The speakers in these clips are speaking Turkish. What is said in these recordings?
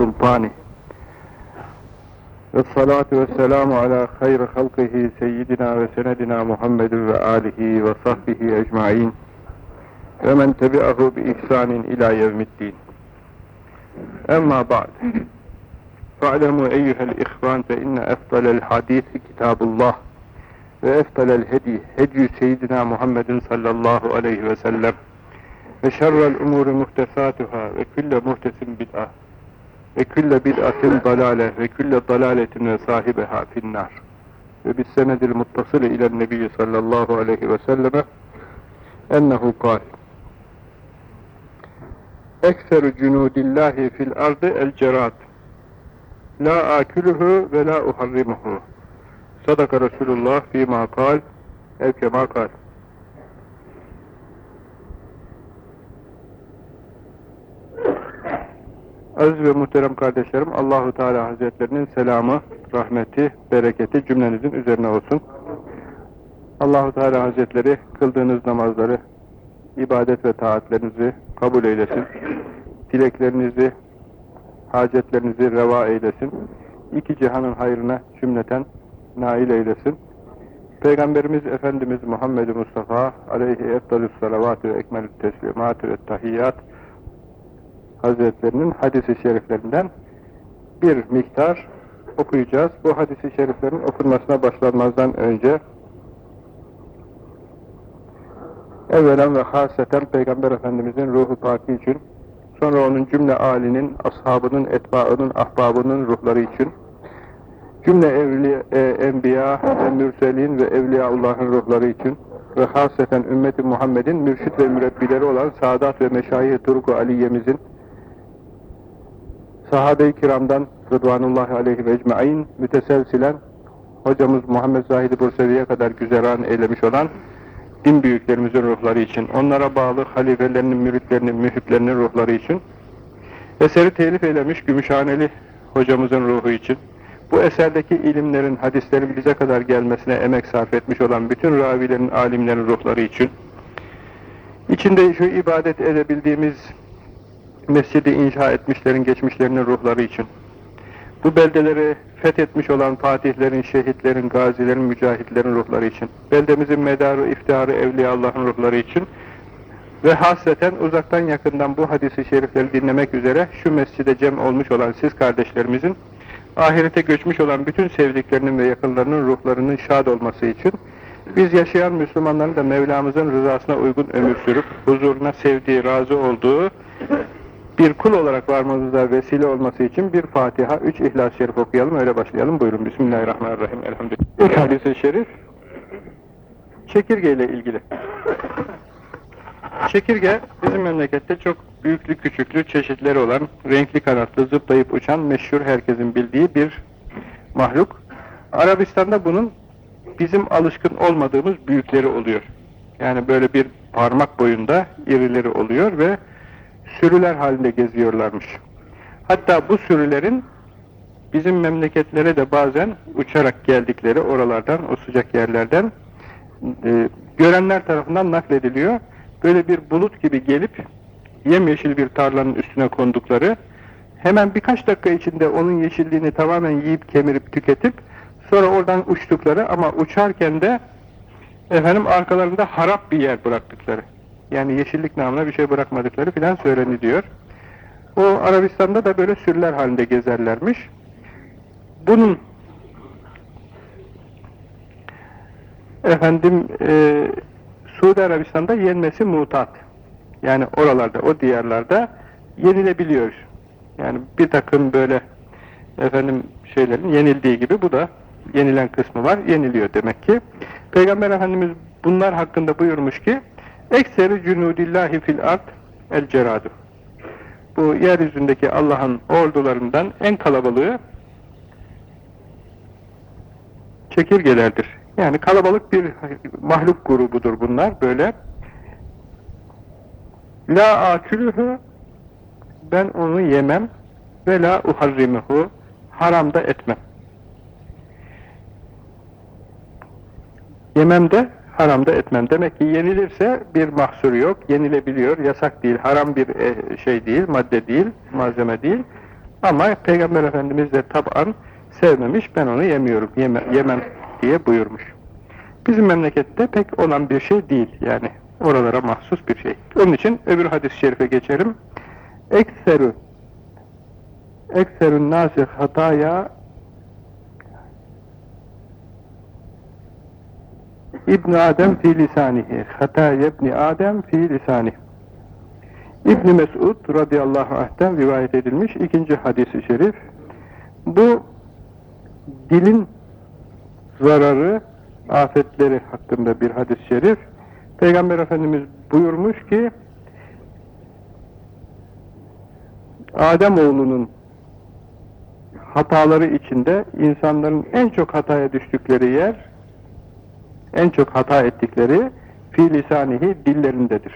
سلطانه. والصلاة والسلام على خير خلقه سيدنا وسندنا محمد وآله وصحبه أجمعين ومن تبعه بإحسان إلى يوم الدين. أما بعد فاعلموا أيها الإخوان فإن أفضل الحديث كتاب الله وأفضل الهدي هدي سيدنا محمد صلى الله عليه وسلم وشر الأمور محدثاتها وكل محدث بدعة. ve külle bid'atin dalale ve külle dalaletin ve sahibeha finnar. Ve bis senedil muttasıl ile nebi sallallahu aleyhi ve selleme ennehu kal ekseru cunudillahi fil ardı el cerat la akülühü ve la uharrimuhu. Sadaka Resulullah fîmâ kal evkemâ kal Aziz ve muhterem kardeşlerim, Allahu Teala Hazretlerinin selamı, rahmeti, bereketi cümlenizin üzerine olsun. Allahu Teala Hazretleri kıldığınız namazları, ibadet ve taatlerinizi kabul eylesin. Dileklerinizi, hacetlerinizi reva eylesin. İki cihanın hayrına cümleten nail eylesin. Peygamberimiz Efendimiz Muhammed Mustafa aleyhi efdalus salavatü ve ekmelü teslimatü ve tahiyyat Hazretlerinin hadisi şeriflerinden bir miktar okuyacağız. Bu hadisi şeriflerin okunmasına başlanmazdan önce evvelen ve haseten Peygamber Efendimizin ruhu paki için sonra onun cümle âlinin, ashabının, etbaının, ahbabının ruhları için cümle evliya, e, enbiya ve mürselin ve evliyaullahın ruhları için ve haseten ümmeti Muhammed'in mürşit ve mürebbileri olan Sadat ve Meşayih Turku Aliye'mizin sahabe-i kiramdan Rıdvanullahi aleyhi ve ecmain müteselsilen hocamız Muhammed Zahid-i Bursevi'ye kadar güzeran eylemiş olan din büyüklerimizin ruhları için, onlara bağlı halifelerinin, müritlerinin, mühiplerinin ruhları için, eseri telif eylemiş Gümüşhaneli hocamızın ruhu için, bu eserdeki ilimlerin, hadislerin bize kadar gelmesine emek sarf etmiş olan bütün ravilerin, alimlerin ruhları için, içinde şu ibadet edebildiğimiz mescidi inşa etmişlerin, geçmişlerinin ruhları için, bu beldeleri fethetmiş olan fatihlerin, şehitlerin, gazilerin, mücahitlerin ruhları için, beldemizin medarı, iftiharı, evliya Allah'ın ruhları için. Ve hasreten uzaktan yakından bu hadisi şerifleri dinlemek üzere şu mescide cem olmuş olan siz kardeşlerimizin ahirete göçmüş olan bütün sevdiklerinin ve yakınlarının ruhlarının şad olması için biz yaşayan Müslümanların da Mevlamızın rızasına uygun ömür sürüp huzuruna sevdiği, razı olduğu bir kul olarak varmamıza vesile olması için bir Fatiha, üç İhlas-ı Şerif okuyalım, öyle başlayalım. Buyurun. Bismillahirrahmanirrahim. Elhamdülillah. İlk hadis-i şerif, çekirge ile ilgili. Çekirge, bizim memlekette çok büyüklü küçüklü çeşitleri olan, renkli kanatlı, zıplayıp uçan, meşhur herkesin bildiği bir mahluk. Arabistan'da bunun bizim alışkın olmadığımız büyükleri oluyor. Yani böyle bir parmak boyunda irileri oluyor ve sürüler halinde geziyorlarmış. Hatta bu sürülerin bizim memleketlere de bazen uçarak geldikleri oralardan, o sıcak yerlerden e, görenler tarafından naklediliyor. Böyle bir bulut gibi gelip yemyeşil bir tarlanın üstüne kondukları, hemen birkaç dakika içinde onun yeşilliğini tamamen yiyip kemirip tüketip sonra oradan uçtukları ama uçarken de efendim arkalarında harap bir yer bıraktıkları yani yeşillik namına bir şey bırakmadıkları filan söyleniliyor. O Arabistan'da da böyle sürüler halinde gezerlermiş. Bunun efendim e, Suudi Arabistan'da yenmesi mutat. Yani oralarda, o diyarlarda yenilebiliyor. Yani bir takım böyle efendim şeylerin yenildiği gibi bu da yenilen kısmı var, yeniliyor demek ki. Peygamber Efendimiz bunlar hakkında buyurmuş ki Ekseri cünudillahi fil ard el ceradu. Bu yeryüzündeki Allah'ın ordularından en kalabalığı çekirgelerdir. Yani kalabalık bir mahluk grubudur bunlar böyle. La akülühü ben onu yemem ve la uharrimuhu haramda etmem. Yemem de haramda etmem. Demek ki yenilirse bir mahsur yok, yenilebiliyor, yasak değil, haram bir e, şey değil, madde değil, malzeme değil. Ama Peygamber Efendimiz de taban sevmemiş, ben onu yemiyorum, yeme, yemem diye buyurmuş. Bizim memlekette pek olan bir şey değil yani. Oralara mahsus bir şey. Onun için öbür hadis-i şerife geçelim. Ekserü Ekserün nâsih hataya İbn Adem fi lisanihi. Hataya ibn Adem fi lisanihi. İbn Mesud radıyallahu anh'ten rivayet edilmiş ikinci hadisi şerif. Bu dilin zararı, afetleri hakkında bir hadis-i şerif. Peygamber Efendimiz buyurmuş ki Adem oğlunun hataları içinde insanların en çok hataya düştükleri yer en çok hata ettikleri fi lisanihi dillerindedir.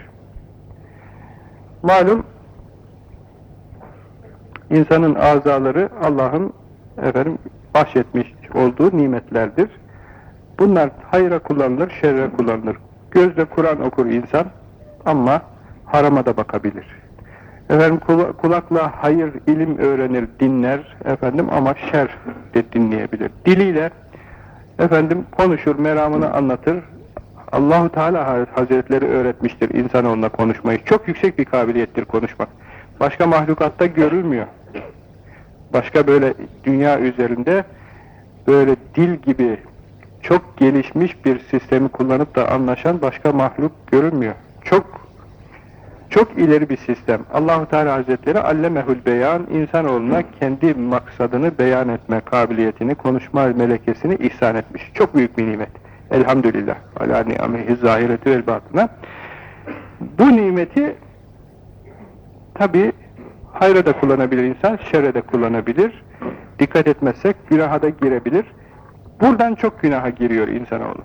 Malum insanın azaları Allah'ın efendim bahşetmiş olduğu nimetlerdir. Bunlar hayra kullanılır, şerre kullanılır. Gözle Kur'an okur insan ama harama da bakabilir. Efendim kulakla hayır, ilim öğrenir, dinler efendim ama şer de dinleyebilir. Diliyle efendim konuşur, meramını anlatır. Allahu Teala Hazretleri öğretmiştir insanoğluna konuşmayı. Çok yüksek bir kabiliyettir konuşmak. Başka mahlukatta görülmüyor. Başka böyle dünya üzerinde böyle dil gibi çok gelişmiş bir sistemi kullanıp da anlaşan başka mahluk görülmüyor. Çok çok ileri bir sistem. Allahu Teala Hazretleri allemehul beyan insanoğluna kendi maksadını beyan etme kabiliyetini, konuşma melekesini ihsan etmiş. Çok büyük bir nimet. Elhamdülillah. Ala ni'amihi zahireti vel batına. Bu nimeti tabi hayra da kullanabilir insan, şerre de kullanabilir. Dikkat etmezsek günaha da girebilir. Buradan çok günaha giriyor insanoğlu.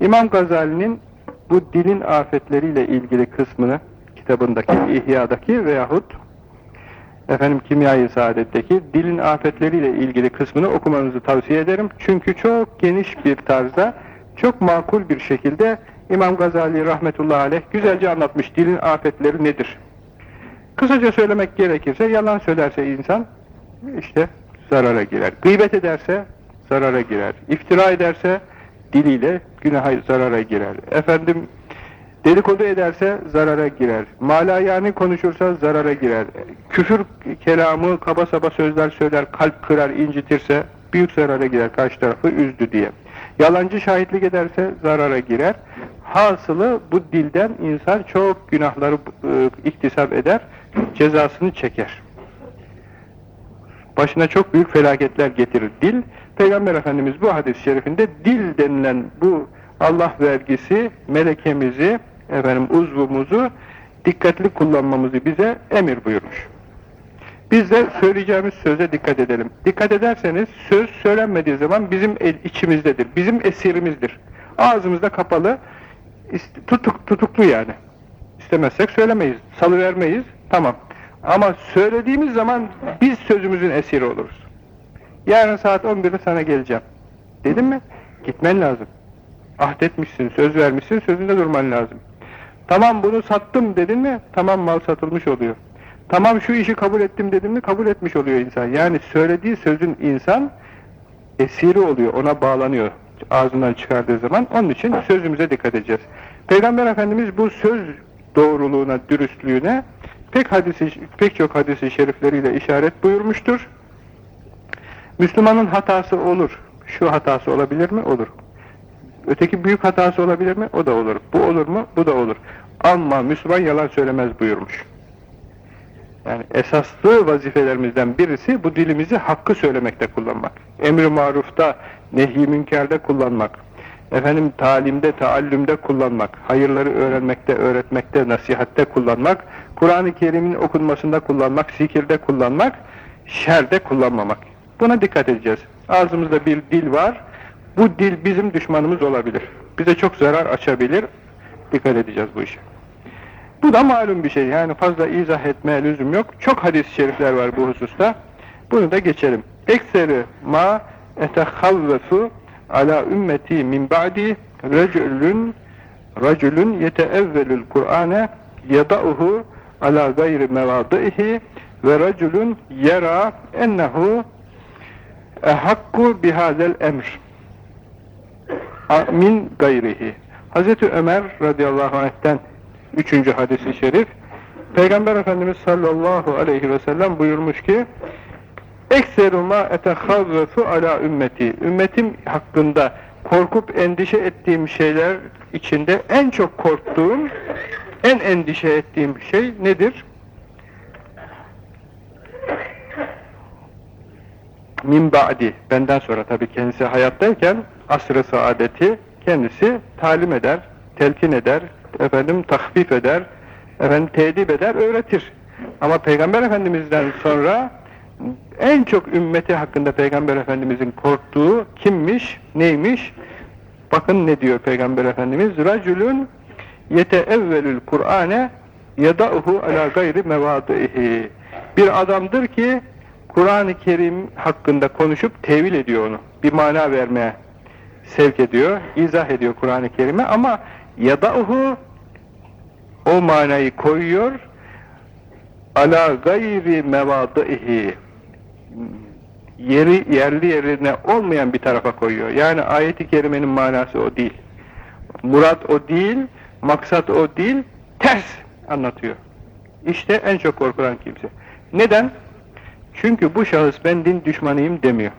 İmam Gazali'nin bu dilin afetleriyle ilgili kısmını kitabındaki, İhya'daki veyahut efendim Kimya-i Saadet'teki dilin afetleriyle ilgili kısmını okumanızı tavsiye ederim. Çünkü çok geniş bir tarzda, çok makul bir şekilde İmam Gazali rahmetullahi aleyh güzelce anlatmış dilin afetleri nedir. Kısaca söylemek gerekirse yalan söylerse insan işte zarara girer. Gıybet ederse zarara girer. İftira ederse diliyle günaha zarara girer. Efendim Dedikodu ederse zarara girer. Malayani konuşursa zarara girer. Küfür kelamı, kaba saba sözler söyler, kalp kırar, incitirse büyük zarara girer karşı tarafı üzdü diye. Yalancı şahitlik ederse zarara girer. Hasılı bu dilden insan çok günahları e, iktisap eder, cezasını çeker. Başına çok büyük felaketler getirir dil. Peygamber Efendimiz bu hadis-i şerifinde dil denilen bu Allah vergisi, melekemizi, efendim uzvumuzu dikkatli kullanmamızı bize emir buyurmuş. Biz de söyleyeceğimiz söze dikkat edelim. Dikkat ederseniz söz söylenmediği zaman bizim içimizdedir, bizim esirimizdir. Ağzımızda kapalı, tutuk, tutuklu yani. İstemezsek söylemeyiz, salıvermeyiz, tamam. Ama söylediğimiz zaman biz sözümüzün esiri oluruz. Yarın saat 11'de sana geleceğim. Dedim mi? Gitmen lazım. Ahdetmişsin, söz vermişsin, sözünde durman lazım. Tamam bunu sattım dedin mi? Tamam mal satılmış oluyor. Tamam şu işi kabul ettim dedin mi? Kabul etmiş oluyor insan. Yani söylediği sözün insan esiri oluyor, ona bağlanıyor ağzından çıkardığı zaman. Onun için sözümüze dikkat edeceğiz. Peygamber Efendimiz bu söz doğruluğuna, dürüstlüğüne pek hadisi, pek çok hadisi şerifleriyle işaret buyurmuştur. Müslümanın hatası olur. Şu hatası olabilir mi? Olur. Öteki büyük hatası olabilir mi? O da olur. Bu olur mu? Bu da olur. Ama Müslüman yalan söylemez buyurmuş. Yani esaslı vazifelerimizden birisi bu dilimizi hakkı söylemekte kullanmak. Emri marufta, nehy münkerde kullanmak. Efendim talimde, taallümde kullanmak. Hayırları öğrenmekte, öğretmekte, nasihatte kullanmak. Kur'an-ı Kerim'in okunmasında kullanmak, zikirde kullanmak, şerde kullanmamak. Buna dikkat edeceğiz. Ağzımızda bir dil var, bu dil bizim düşmanımız olabilir. Bize çok zarar açabilir. Dikkat edeceğiz bu işe. Bu da malum bir şey. Yani fazla izah etmeye lüzum yok. Çok hadis-i şerifler var bu hususta. Bunu da geçelim. Ekseri ma etehavvefu ala ümmeti min ba'di reculun raculun yeteevvelül Kur'ane yada'uhu ala gayri mevadihi ve raculun yera ennehu ehakku bihazel emr min gayrihi. Hazreti Ömer radıyallahu anh'ten üçüncü hadisi şerif Peygamber Efendimiz sallallahu aleyhi ve sellem buyurmuş ki Ekseru ma etehazzefu ala ümmeti. Ümmetim hakkında korkup endişe ettiğim şeyler içinde en çok korktuğum, en endişe ettiğim şey nedir? Min ba'di. Benden sonra tabii kendisi hayattayken asr-ı saadeti kendisi talim eder, telkin eder, efendim tahfif eder, efendim tedip eder, öğretir. Ama Peygamber Efendimiz'den sonra en çok ümmeti hakkında Peygamber Efendimiz'in korktuğu kimmiş, neymiş? Bakın ne diyor Peygamber Efendimiz? Racülün yeteevvelül Kur'ane yeda'uhu ala gayri mevadihi. Bir adamdır ki Kur'an-ı Kerim hakkında konuşup tevil ediyor onu. Bir mana vermeye sevk ediyor, izah ediyor Kur'an-ı Kerim'e ama yada'uhu o manayı koyuyor ala gayri mevadihi yeri yerli yerine olmayan bir tarafa koyuyor. Yani ayeti kerimenin manası o değil. Murat o değil, maksat o değil, ters anlatıyor. İşte en çok korkulan kimse. Neden? Çünkü bu şahıs ben din düşmanıyım demiyor.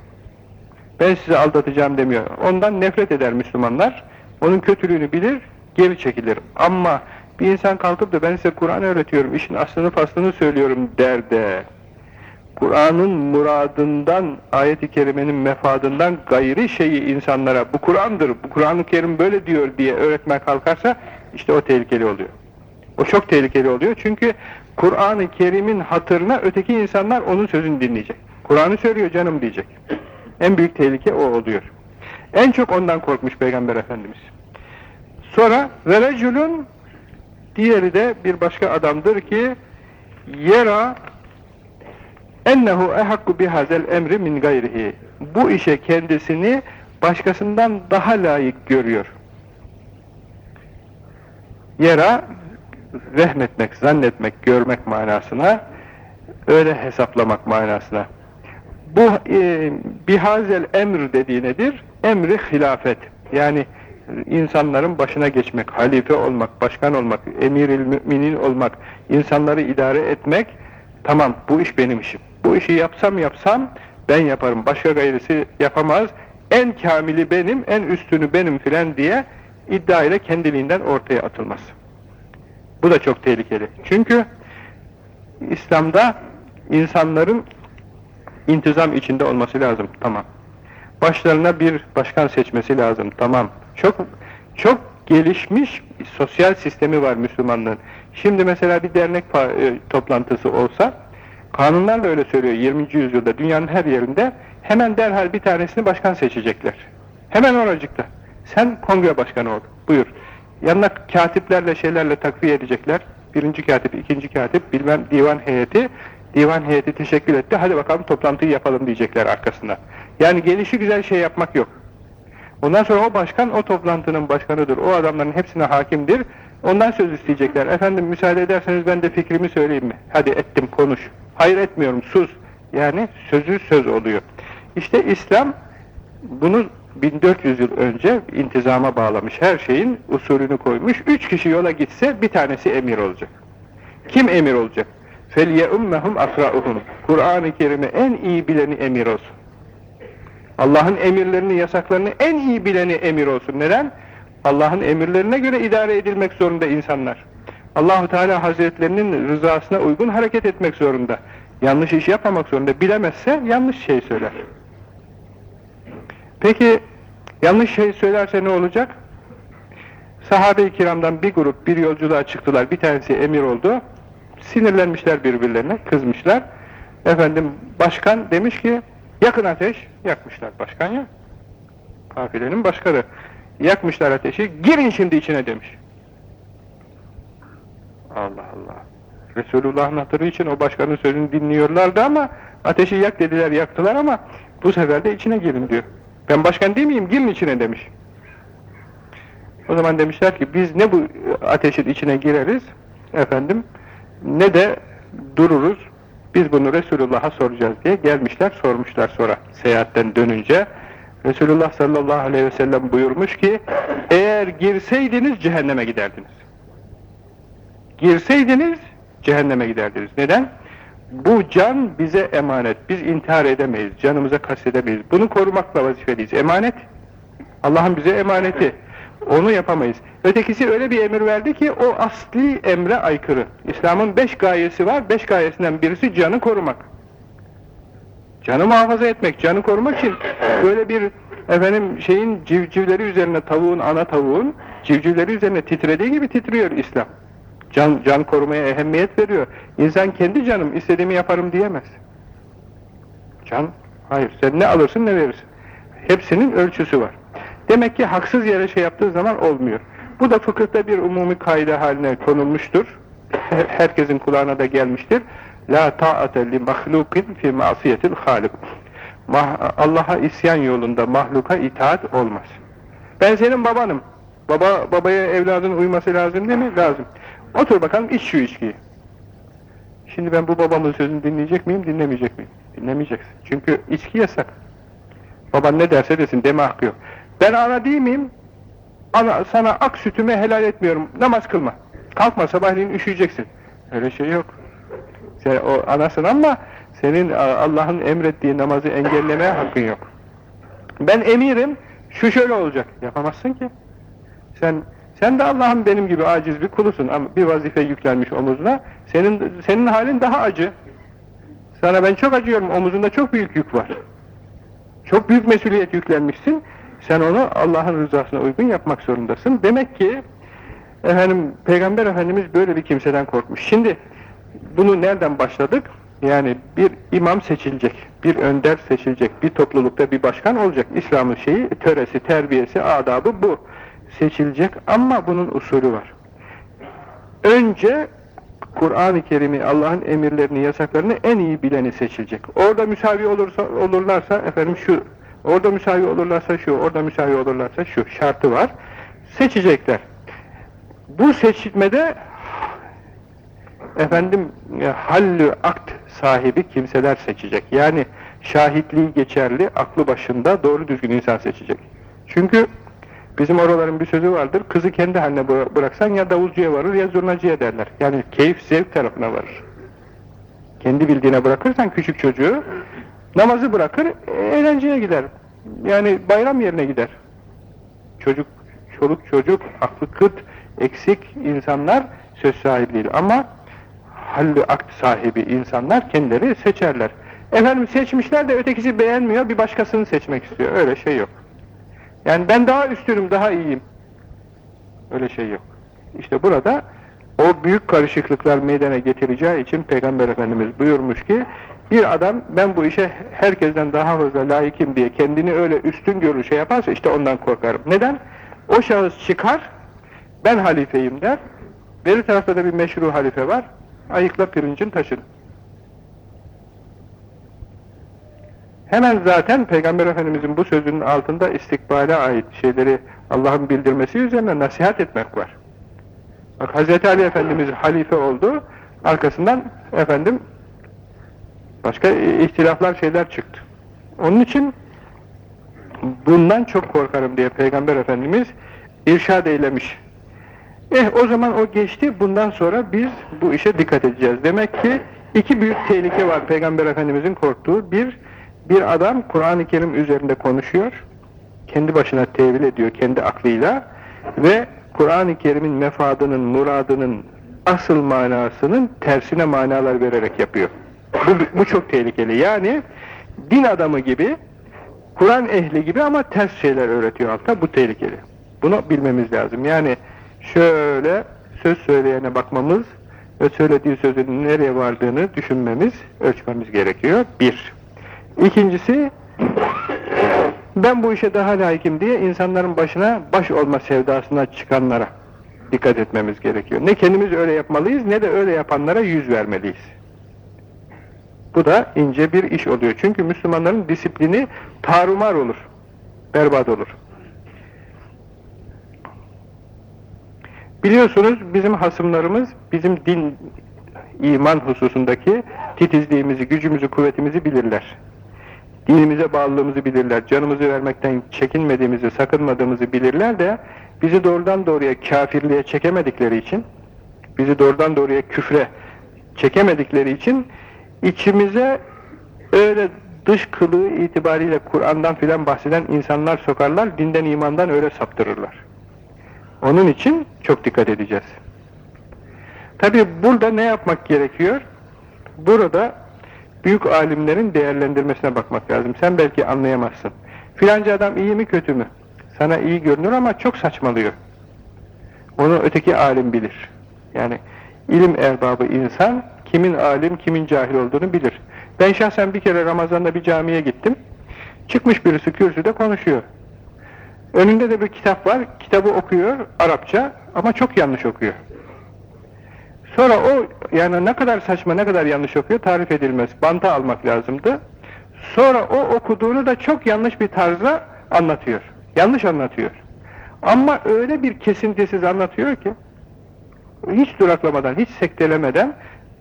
Ben sizi aldatacağım demiyor. Ondan nefret eder Müslümanlar. Onun kötülüğünü bilir, geri çekilir. Ama bir insan kalkıp da ben size Kur'an öğretiyorum, işin aslını faslını söylüyorum der de Kur'an'ın muradından, ayet-i kerimenin mefadından gayri şeyi insanlara bu Kur'an'dır, bu Kur'an-ı Kerim böyle diyor diye öğretmeye kalkarsa işte o tehlikeli oluyor. O çok tehlikeli oluyor çünkü Kur'an-ı Kerim'in hatırına öteki insanlar onun sözünü dinleyecek. Kur'an'ı söylüyor canım diyecek. En büyük tehlike o oluyor. En çok ondan korkmuş Peygamber Efendimiz. Sonra verecülün diğeri de bir başka adamdır ki yera ennehu ehakku bihazel emri min gayrihi. Bu işe kendisini başkasından daha layık görüyor. Yera rehmetmek, zannetmek, görmek manasına öyle hesaplamak manasına. Bu e, bihazel emr dediği nedir? Emri hilafet. Yani insanların başına geçmek, halife olmak, başkan olmak, emiril müminin olmak, insanları idare etmek, tamam bu iş benim işim. Bu işi yapsam yapsam ben yaparım, başka gayrisi yapamaz, en kamili benim, en üstünü benim filan diye iddia ile kendiliğinden ortaya atılmaz. Bu da çok tehlikeli. Çünkü İslam'da insanların intizam içinde olması lazım. Tamam. Başlarına bir başkan seçmesi lazım. Tamam. Çok çok gelişmiş sosyal sistemi var Müslümanlığın. Şimdi mesela bir dernek e, toplantısı olsa kanunlar da öyle söylüyor 20. yüzyılda dünyanın her yerinde hemen derhal bir tanesini başkan seçecekler. Hemen oracıkta. Sen kongre başkanı ol. Buyur. Yanına katiplerle şeylerle takviye edecekler. Birinci katip, ikinci katip, bilmem divan heyeti. Divan heyeti teşekkür etti. Hadi bakalım toplantıyı yapalım diyecekler arkasında. Yani gelişi güzel şey yapmak yok. Ondan sonra o başkan o toplantının başkanıdır. O adamların hepsine hakimdir. Ondan söz isteyecekler. Efendim müsaade ederseniz ben de fikrimi söyleyeyim mi? Hadi ettim konuş. Hayır etmiyorum sus. Yani sözü söz oluyor. İşte İslam bunu 1400 yıl önce intizama bağlamış. Her şeyin usulünü koymuş. Üç kişi yola gitse bir tanesi emir olacak. Kim emir olacak? Felye ummehum asrauhum. Kur'an-ı Kerim'i en iyi bileni emir olsun. Allah'ın emirlerini, yasaklarını en iyi bileni emir olsun. Neden? Allah'ın emirlerine göre idare edilmek zorunda insanlar. Allahu Teala Hazretlerinin rızasına uygun hareket etmek zorunda. Yanlış iş yapmamak zorunda. Bilemezse yanlış şey söyler. Peki yanlış şey söylerse ne olacak? Sahabe-i kiramdan bir grup bir yolculuğa çıktılar. Bir tanesi emir oldu. Sinirlenmişler birbirlerine, kızmışlar. Efendim başkan demiş ki yakın ateş, yakmışlar başkan ya. Kafilenin başkanı. Yakmışlar ateşi, girin şimdi içine demiş. Allah Allah. Resulullah'ın hatırı için o başkanın sözünü dinliyorlardı ama ateşi yak dediler, yaktılar ama bu sefer de içine girin diyor. Ben başkan değil miyim? Girin içine demiş. O zaman demişler ki biz ne bu ateşin içine gireriz efendim ne de dururuz Biz bunu Resulullah'a soracağız diye gelmişler, sormuşlar sonra seyahatten dönünce. Resulullah sallallahu aleyhi ve sellem buyurmuş ki, eğer girseydiniz cehenneme giderdiniz. Girseydiniz cehenneme giderdiniz. Neden? Bu can bize emanet. Biz intihar edemeyiz, canımıza kastedemeyiz. Bunu korumakla vazifeliyiz. Emanet, Allah'ın bize emaneti. Onu yapamayız. Ötekisi öyle bir emir verdi ki o asli emre aykırı. İslam'ın beş gayesi var. Beş gayesinden birisi canı korumak. Canı muhafaza etmek, canı korumak için böyle bir efendim şeyin civcivleri üzerine tavuğun, ana tavuğun civcivleri üzerine titrediği gibi titriyor İslam. Can, can korumaya ehemmiyet veriyor. İnsan kendi canım istediğimi yaparım diyemez. Can, hayır sen ne alırsın ne verirsin. Hepsinin ölçüsü var. Demek ki haksız yere şey yaptığı zaman olmuyor. Bu da fıkıhta bir umumi kaide haline konulmuştur. Herkesin kulağına da gelmiştir. La ta'ate li mahlukin fi masiyetil halik. Allah'a isyan yolunda mahluka itaat olmaz. Ben senin babanım. Baba babaya evladın uyması lazım değil mi? Lazım. Otur bakalım iç şu içkiyi. Şimdi ben bu babamın sözünü dinleyecek miyim, dinlemeyecek miyim? Dinlemeyeceksin. Çünkü içki yasak. Baban ne derse desin, deme hakkı yok. Ben ana değil miyim? Ana, sana ak sütümü helal etmiyorum. Namaz kılma. Kalkma sabahleyin üşüyeceksin. Öyle şey yok. Sen o anasın ama senin Allah'ın emrettiği namazı engellemeye hakkın yok. Ben emirim, şu şöyle olacak. Yapamazsın ki. Sen sen de Allah'ın benim gibi aciz bir kulusun ama bir vazife yüklenmiş omuzuna. Senin senin halin daha acı. Sana ben çok acıyorum. Omuzunda çok büyük yük var. Çok büyük mesuliyet yüklenmişsin. Sen onu Allah'ın rızasına uygun yapmak zorundasın. Demek ki efendim Peygamber Efendimiz böyle bir kimseden korkmuş. Şimdi bunu nereden başladık? Yani bir imam seçilecek, bir önder seçilecek, bir toplulukta bir başkan olacak. İslam'ın şeyi, töresi, terbiyesi, adabı bu. Seçilecek ama bunun usulü var. Önce Kur'an-ı Kerim'i, Allah'ın emirlerini, yasaklarını en iyi bileni seçilecek. Orada müsavi olursa, olurlarsa efendim şu Orada müsavi olurlarsa şu, orada müsavi olurlarsa şu şartı var. Seçecekler. Bu seçilmede efendim e, hallü akt sahibi kimseler seçecek. Yani şahitliği geçerli, aklı başında doğru düzgün insan seçecek. Çünkü bizim oraların bir sözü vardır. Kızı kendi haline bıraksan ya davulcuya varır ya zurnacıya derler. Yani keyif, zevk tarafına varır. Kendi bildiğine bırakırsan küçük çocuğu Namazı bırakır, eğlenceye gider. Yani bayram yerine gider. Çocuk, çoluk çocuk, aklı kıt, eksik insanlar söz sahibi değil. Ama hallü akt sahibi insanlar kendileri seçerler. Efendim seçmişler de ötekisi beğenmiyor, bir başkasını seçmek istiyor. Öyle şey yok. Yani ben daha üstünüm, daha iyiyim. Öyle şey yok. İşte burada o büyük karışıklıklar meydana getireceği için Peygamber Efendimiz buyurmuş ki bir adam ben bu işe herkesten daha fazla layıkım diye kendini öyle üstün görür şey yaparsa işte ondan korkarım. Neden? O şahıs çıkar, ben halifeyim der. Beri tarafta da bir meşru halife var. Ayıkla pirincin taşını. Hemen zaten Peygamber Efendimizin bu sözünün altında istikbale ait şeyleri Allah'ın bildirmesi üzerine nasihat etmek var. Bak Hz. Ali Efendimiz halife oldu, arkasından efendim Başka ihtilaflar şeyler çıktı. Onun için bundan çok korkarım diye Peygamber Efendimiz irşad eylemiş. Eh o zaman o geçti, bundan sonra biz bu işe dikkat edeceğiz. Demek ki iki büyük tehlike var Peygamber Efendimizin korktuğu. Bir, bir adam Kur'an-ı Kerim üzerinde konuşuyor, kendi başına tevil ediyor, kendi aklıyla ve Kur'an-ı Kerim'in mefadının, muradının asıl manasının tersine manalar vererek yapıyor. Bu, bu çok tehlikeli. Yani din adamı gibi, Kur'an ehli gibi ama ters şeyler öğretiyor altta. Bu tehlikeli. Bunu bilmemiz lazım. Yani şöyle söz söyleyene bakmamız ve söylediği sözün nereye vardığını düşünmemiz, ölçmemiz gerekiyor. Bir. İkincisi, ben bu işe daha layıkım diye insanların başına baş olma sevdasına çıkanlara dikkat etmemiz gerekiyor. Ne kendimiz öyle yapmalıyız ne de öyle yapanlara yüz vermeliyiz. Bu da ince bir iş oluyor. Çünkü Müslümanların disiplini tarumar olur. Berbat olur. Biliyorsunuz bizim hasımlarımız bizim din iman hususundaki titizliğimizi, gücümüzü, kuvvetimizi bilirler. Dinimize bağlılığımızı bilirler. Canımızı vermekten çekinmediğimizi, sakınmadığımızı bilirler de bizi doğrudan doğruya kafirliğe çekemedikleri için, bizi doğrudan doğruya küfre çekemedikleri için içimize öyle dış kılığı itibariyle Kur'an'dan filan bahseden insanlar sokarlar, dinden imandan öyle saptırırlar. Onun için çok dikkat edeceğiz. Tabi burada ne yapmak gerekiyor? Burada büyük alimlerin değerlendirmesine bakmak lazım. Sen belki anlayamazsın. Filanca adam iyi mi kötü mü? Sana iyi görünür ama çok saçmalıyor. Onu öteki alim bilir. Yani ilim erbabı insan kimin alim kimin cahil olduğunu bilir. Ben şahsen bir kere Ramazan'da bir camiye gittim. Çıkmış birisi kürsüde konuşuyor. Önünde de bir kitap var. Kitabı okuyor Arapça ama çok yanlış okuyor. Sonra o yani ne kadar saçma ne kadar yanlış okuyor tarif edilmez. Banta almak lazımdı. Sonra o okuduğunu da çok yanlış bir tarzda anlatıyor. Yanlış anlatıyor. Ama öyle bir kesintisiz anlatıyor ki hiç duraklamadan, hiç sektelemeden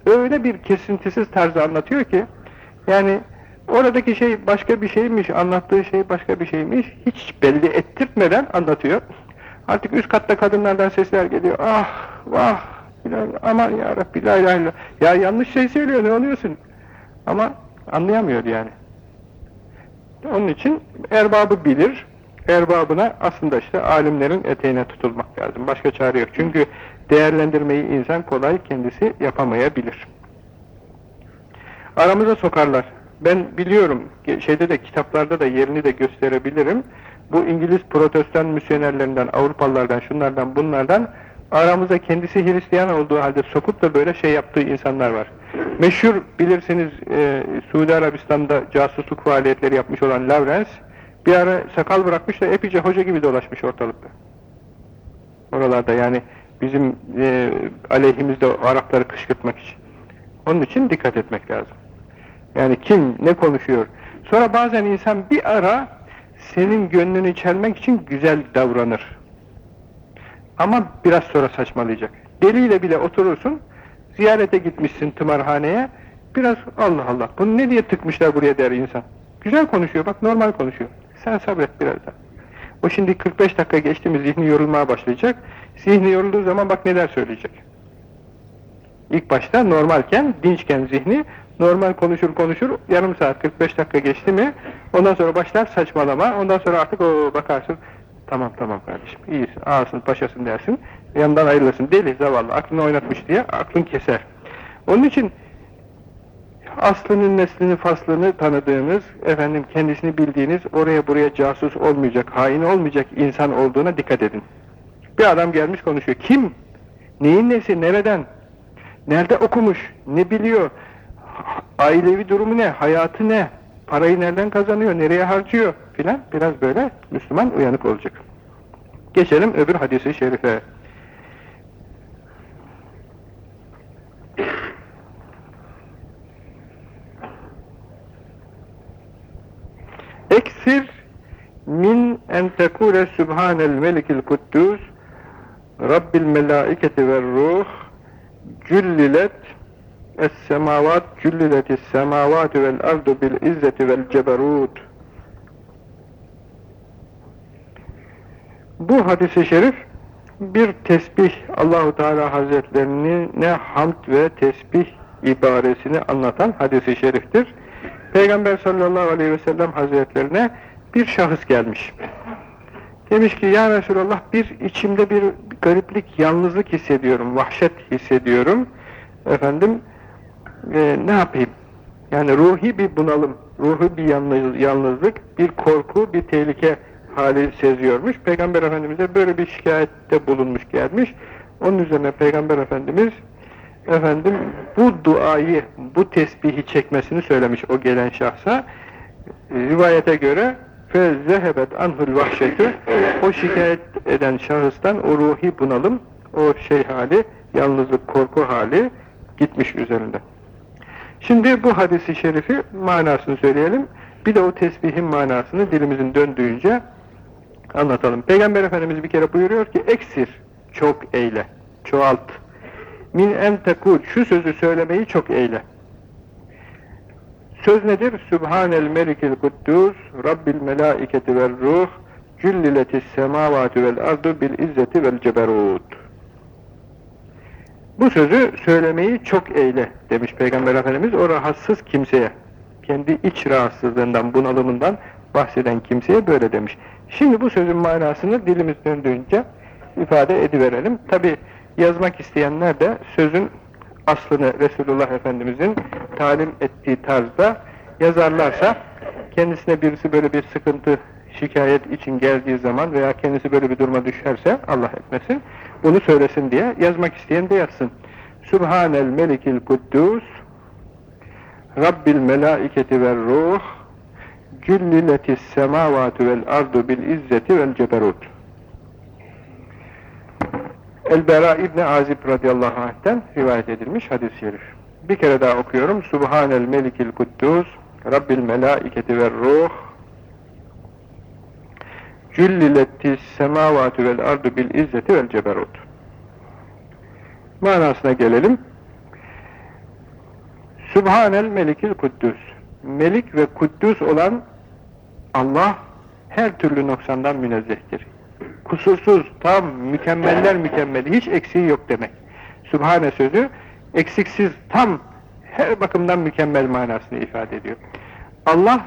öyle bir kesintisiz tarzda anlatıyor ki yani oradaki şey başka bir şeymiş, anlattığı şey başka bir şeymiş, hiç belli ettirtmeden anlatıyor. Artık üst katta kadınlardan sesler geliyor. Ah, vah, aman ya Rabbi, la ilahe illallah. Ya yanlış şey söylüyor, ne oluyorsun? Ama anlayamıyor yani. Onun için erbabı bilir, erbabına aslında işte alimlerin eteğine tutulmak lazım. Başka çare yok. Çünkü değerlendirmeyi insan kolay kendisi yapamayabilir. Aramıza sokarlar. Ben biliyorum, şeyde de kitaplarda da yerini de gösterebilirim. Bu İngiliz protestan misyonerlerinden, Avrupalılardan, şunlardan, bunlardan aramıza kendisi Hristiyan olduğu halde sokup da böyle şey yaptığı insanlar var. Meşhur bilirsiniz e, Suudi Arabistan'da casusluk faaliyetleri yapmış olan Lawrence bir ara sakal bırakmış da epeyce hoca gibi dolaşmış ortalıkta. Oralarda yani bizim e, aleyhimizde Arapları kışkırtmak için. Onun için dikkat etmek lazım. Yani kim ne konuşuyor? Sonra bazen insan bir ara senin gönlünü çelmek için güzel davranır. Ama biraz sonra saçmalayacak. Deliyle bile oturursun, ziyarete gitmişsin tımarhaneye, biraz Allah Allah, bunu ne diye tıkmışlar buraya der insan. Güzel konuşuyor, bak normal konuşuyor. Sen sabret biraz daha. O şimdi 45 dakika geçti mi zihni yorulmaya başlayacak. Zihni yorulduğu zaman bak neler söyleyecek. İlk başta normalken, dinçken zihni normal konuşur konuşur, yarım saat 45 dakika geçti mi ondan sonra başlar saçmalama, ondan sonra artık o bakarsın tamam tamam kardeşim iyisin, ağasın, paşasın dersin, yanından ayrılırsın, deli zavallı, aklını oynatmış diye aklın keser. Onun için aslının, neslini, faslını tanıdığınız, efendim kendisini bildiğiniz, oraya buraya casus olmayacak, hain olmayacak insan olduğuna dikkat edin. Bir adam gelmiş konuşuyor. Kim? Neyin nesi? Nereden? Nerede okumuş? Ne biliyor? Ailevi durumu ne? Hayatı ne? Parayı nereden kazanıyor? Nereye harcıyor? Filan. Biraz böyle Müslüman uyanık olacak. Geçelim öbür hadisi şerife. Eksir min en tekule subhanel melikil kuddus Rabbil melaiketi ve ruh cüllilet es-semavat cülliletis semavatu vel ardu bil izzeti vel ceberut Bu hadisi şerif bir tesbih Allahu Teala Hazretlerine hamd ve tesbih ibaresini anlatan hadisi şeriftir. Peygamber sallallahu aleyhi ve sellem hazretlerine bir şahıs gelmiş. Demiş ki ya Resulallah bir içimde bir gariplik, yalnızlık hissediyorum, vahşet hissediyorum. Efendim e, ne yapayım? Yani ruhi bir bunalım, ruhi bir yalnızlık, bir korku, bir tehlike hali seziyormuş. Peygamber Efendimiz'e böyle bir şikayette bulunmuş gelmiş. Onun üzerine Peygamber Efendimiz efendim bu duayı, bu tesbihi çekmesini söylemiş o gelen şahsa. Rivayete göre fezehebet anhul vahşetü o şikayet eden şahıstan o ruhi bunalım, o şey hali, yalnızlık, korku hali gitmiş üzerinde. Şimdi bu hadisi şerifi manasını söyleyelim. Bir de o tesbihin manasını dilimizin döndüğünce anlatalım. Peygamber Efendimiz bir kere buyuruyor ki eksir, çok eyle, çoğalt min en tekul şu sözü söylemeyi çok eyle. Söz nedir? Subhanel melikil kuddus Rabbil melaiketi vel ruh cülliletis semavati vel ardu bil izzeti vel ceberut. Bu sözü söylemeyi çok eyle demiş Peygamber Efendimiz o rahatsız kimseye. Kendi iç rahatsızlığından, bunalımından bahseden kimseye böyle demiş. Şimdi bu sözün manasını dilimiz döndüğünce ifade ediverelim. Tabi yazmak isteyenler de sözün aslını Resulullah Efendimizin talim ettiği tarzda yazarlarsa kendisine birisi böyle bir sıkıntı şikayet için geldiği zaman veya kendisi böyle bir duruma düşerse Allah etmesin bunu söylesin diye yazmak isteyen de yazsın. Subhanel melikil kuddus Rabbil melaiketi ve ruh cülliletis semavatu vel ardu bil izzeti vel ceberut El-Bera İbni Azib radıyallahu anh'ten rivayet edilmiş hadis-i şerif. Bir kere daha okuyorum. Subhanel melikil kuddus Rabbil melaiketi ve ruh Cüllilettis semavatu vel ardu bil izzeti vel ceberut. Manasına gelelim. Subhanel melikil kuddus. Melik ve kuddus olan Allah her türlü noksandan münezzehtir. Kusursuz, tam, mükemmeller mükemmeli, hiç eksiği yok demek. Subhane sözü eksiksiz, tam, her bakımdan mükemmel manasını ifade ediyor. Allah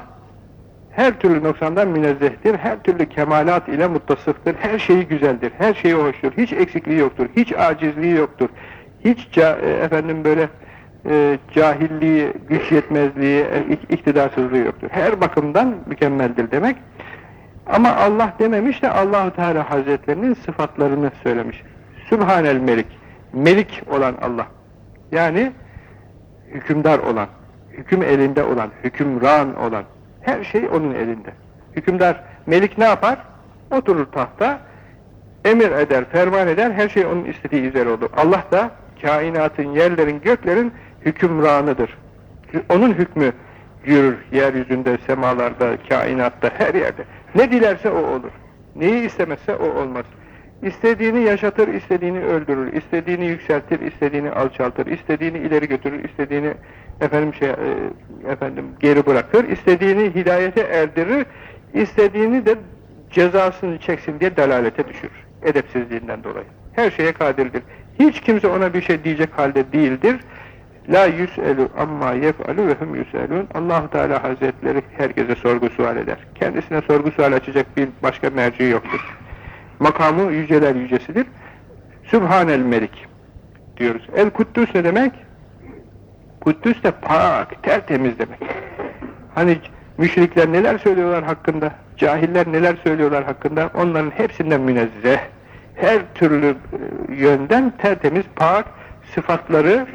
her türlü noksandan münezzehtir, her türlü kemalat ile muttasıftır, her şeyi güzeldir, her şeyi hoştur, hiç eksikliği yoktur, hiç acizliği yoktur, hiç e, efendim böyle e, cahilliği, güç yetmezliği, e, iktidarsızlığı yoktur. Her bakımdan mükemmeldir demek. Ama Allah dememiş de Allahu Teala Hazretlerinin sıfatlarını söylemiş. Sübhanel Melik, Melik olan Allah. Yani hükümdar olan, hüküm elinde olan, hükümran olan, her şey onun elinde. Hükümdar, melik ne yapar? Oturur tahta, emir eder, ferman eder, her şey onun istediği üzere olur. Allah da kainatın, yerlerin, göklerin hükümranıdır. Onun hükmü yürür yeryüzünde, semalarda, kainatta, her yerde. Ne dilerse o olur. Neyi istemezse o olmaz. İstediğini yaşatır, istediğini öldürür, istediğini yükseltir, istediğini alçaltır, istediğini ileri götürür, istediğini efendim şey e, efendim geri bırakır, istediğini hidayete erdirir, istediğini de cezasını çeksin diye dalalete düşürür. Edepsizliğinden dolayı. Her şeye kadirdir. Hiç kimse ona bir şey diyecek halde değildir. La yüs'elu amma yef'alu ve hum yüs'elun. Allahu Teala Hazretleri herkese sorgu sual eder. Kendisine sorgu sual açacak bir başka merci yoktur. Makamı yüceler yücesidir. Sübhanel Melik diyoruz. El Kuddüs ne demek? Kuddüs de pak, tertemiz demek. Hani müşrikler neler söylüyorlar hakkında, cahiller neler söylüyorlar hakkında, onların hepsinden münezzeh. Her türlü e, yönden tertemiz, pak, sıfatları,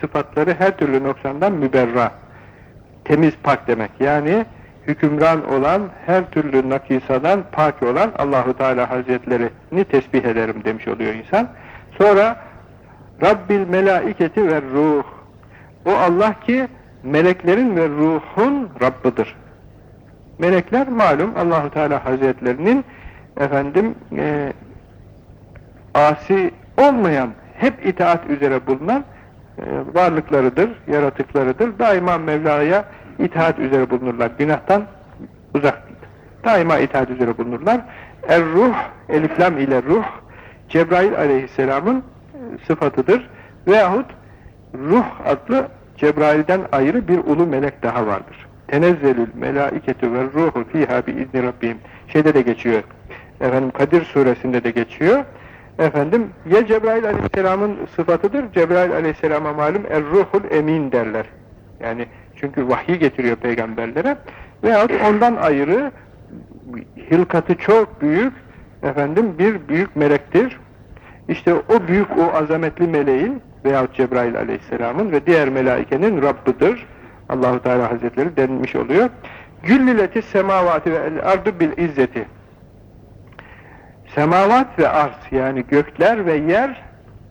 sıfatları her türlü noksandan müberra. Temiz pak demek. Yani hükümran olan, her türlü nakisadan pak olan Allahu Teala Hazretlerini tesbih ederim demiş oluyor insan. Sonra Rabbil melaiketi ve ruh. O Allah ki meleklerin ve ruhun Rabbidir. Melekler malum Allahu Teala Hazretlerinin efendim e, asi olmayan, hep itaat üzere bulunan varlıklarıdır, yaratıklarıdır. Daima Mevla'ya itaat üzere bulunurlar. Günahtan uzak. Daima itaat üzere bulunurlar. Er-ruh, eliflam ile ruh, Cebrail aleyhisselamın e, sıfatıdır. Veyahut ruh adlı Cebrail'den ayrı bir ulu melek daha vardır. Tenezzelül melaiketu ve ruhu fiha bi izni rabbim. Şeyde de geçiyor. Efendim Kadir suresinde de geçiyor. Efendim ya Cebrail aleyhisselamın sıfatıdır. Cebrail aleyhisselama malum er-ruhul emin derler. Yani çünkü vahiy getiriyor peygamberlere. Veyahut ondan ayrı hilkatı çok büyük efendim bir büyük melektir. İşte o büyük, o azametli meleğin veyahut Cebrail aleyhisselamın ve diğer melaikenin Rabbidir. Allahu Teala Hazretleri denilmiş oluyor. Güllileti semavati ve el ardu bil izzeti. Semavat ve arz yani gökler ve yer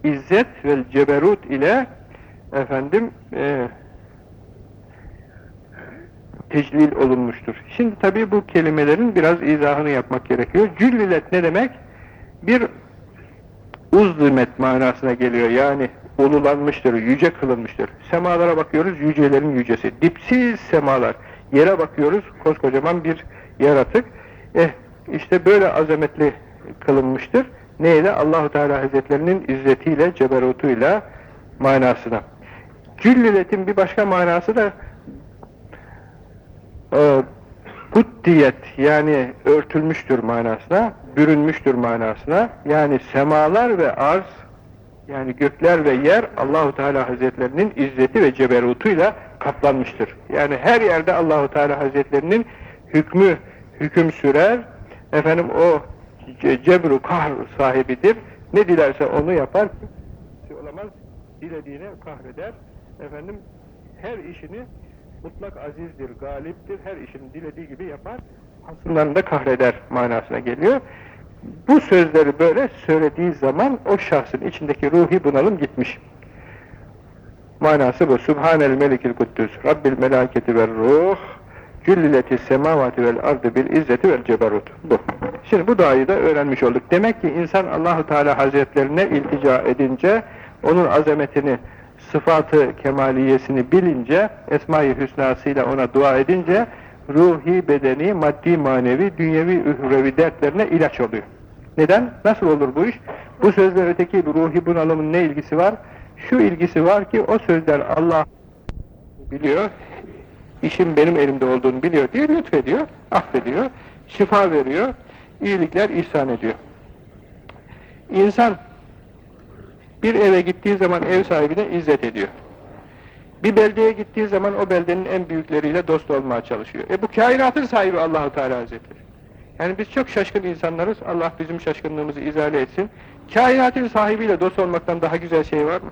izzet ve ceberut ile efendim e, teclil olunmuştur. Şimdi tabi bu kelimelerin biraz izahını yapmak gerekiyor. Cüllilet ne demek? Bir uzzimet manasına geliyor. Yani ululanmıştır, yüce kılınmıştır. Semalara bakıyoruz, yücelerin yücesi. Dipsiz semalar. Yere bakıyoruz, koskocaman bir yaratık. Eh, işte böyle azametli kılınmıştır. Neyle? Allahu Teala Hazretlerinin izzetiyle, ceberutuyla manasına. Cülliletin bir başka manası da e, Huddiyet yani örtülmüştür manasına, bürünmüştür manasına. Yani semalar ve arz yani gökler ve yer Allahu Teala Hazretlerinin izzeti ve ceberutuyla kaplanmıştır. Yani her yerde Allahu Teala Hazretlerinin hükmü hüküm sürer. Efendim o cebru kahr sahibidir. Ne dilerse onu yapar. Olamaz. Dilediğini kahreder. Efendim her işini mutlak azizdir, galiptir, her işini dilediği gibi yapar, hasımlarını da kahreder manasına geliyor. Bu sözleri böyle söylediği zaman o şahsın içindeki ruhi bunalım gitmiş. Manası bu. Subhanel melikil kuddüs, Rabbil melaketi ve ruh, cüllileti semavati vel ardı bil izzeti vel ceberut. Bu. Şimdi bu duayı da öğrenmiş olduk. Demek ki insan Allahu Teala Hazretlerine iltica edince, onun azametini, sıfatı kemaliyesini bilince, Esma-i Hüsna'sıyla ona dua edince, ruhi, bedeni, maddi, manevi, dünyevi, ührevi dertlerine ilaç oluyor. Neden? Nasıl olur bu iş? Bu sözler öteki ruhi bunalımın ne ilgisi var? Şu ilgisi var ki o sözler Allah biliyor, işin benim elimde olduğunu biliyor diye lütfediyor, affediyor, şifa veriyor, iyilikler ihsan ediyor. İnsan bir eve gittiği zaman ev sahibine izzet ediyor. Bir beldeye gittiği zaman o beldenin en büyükleriyle dost olmaya çalışıyor. E bu kainatın sahibi Allahu Teala Hazretleri. Yani biz çok şaşkın insanlarız. Allah bizim şaşkınlığımızı izale etsin. Kainatın sahibiyle dost olmaktan daha güzel şey var mı?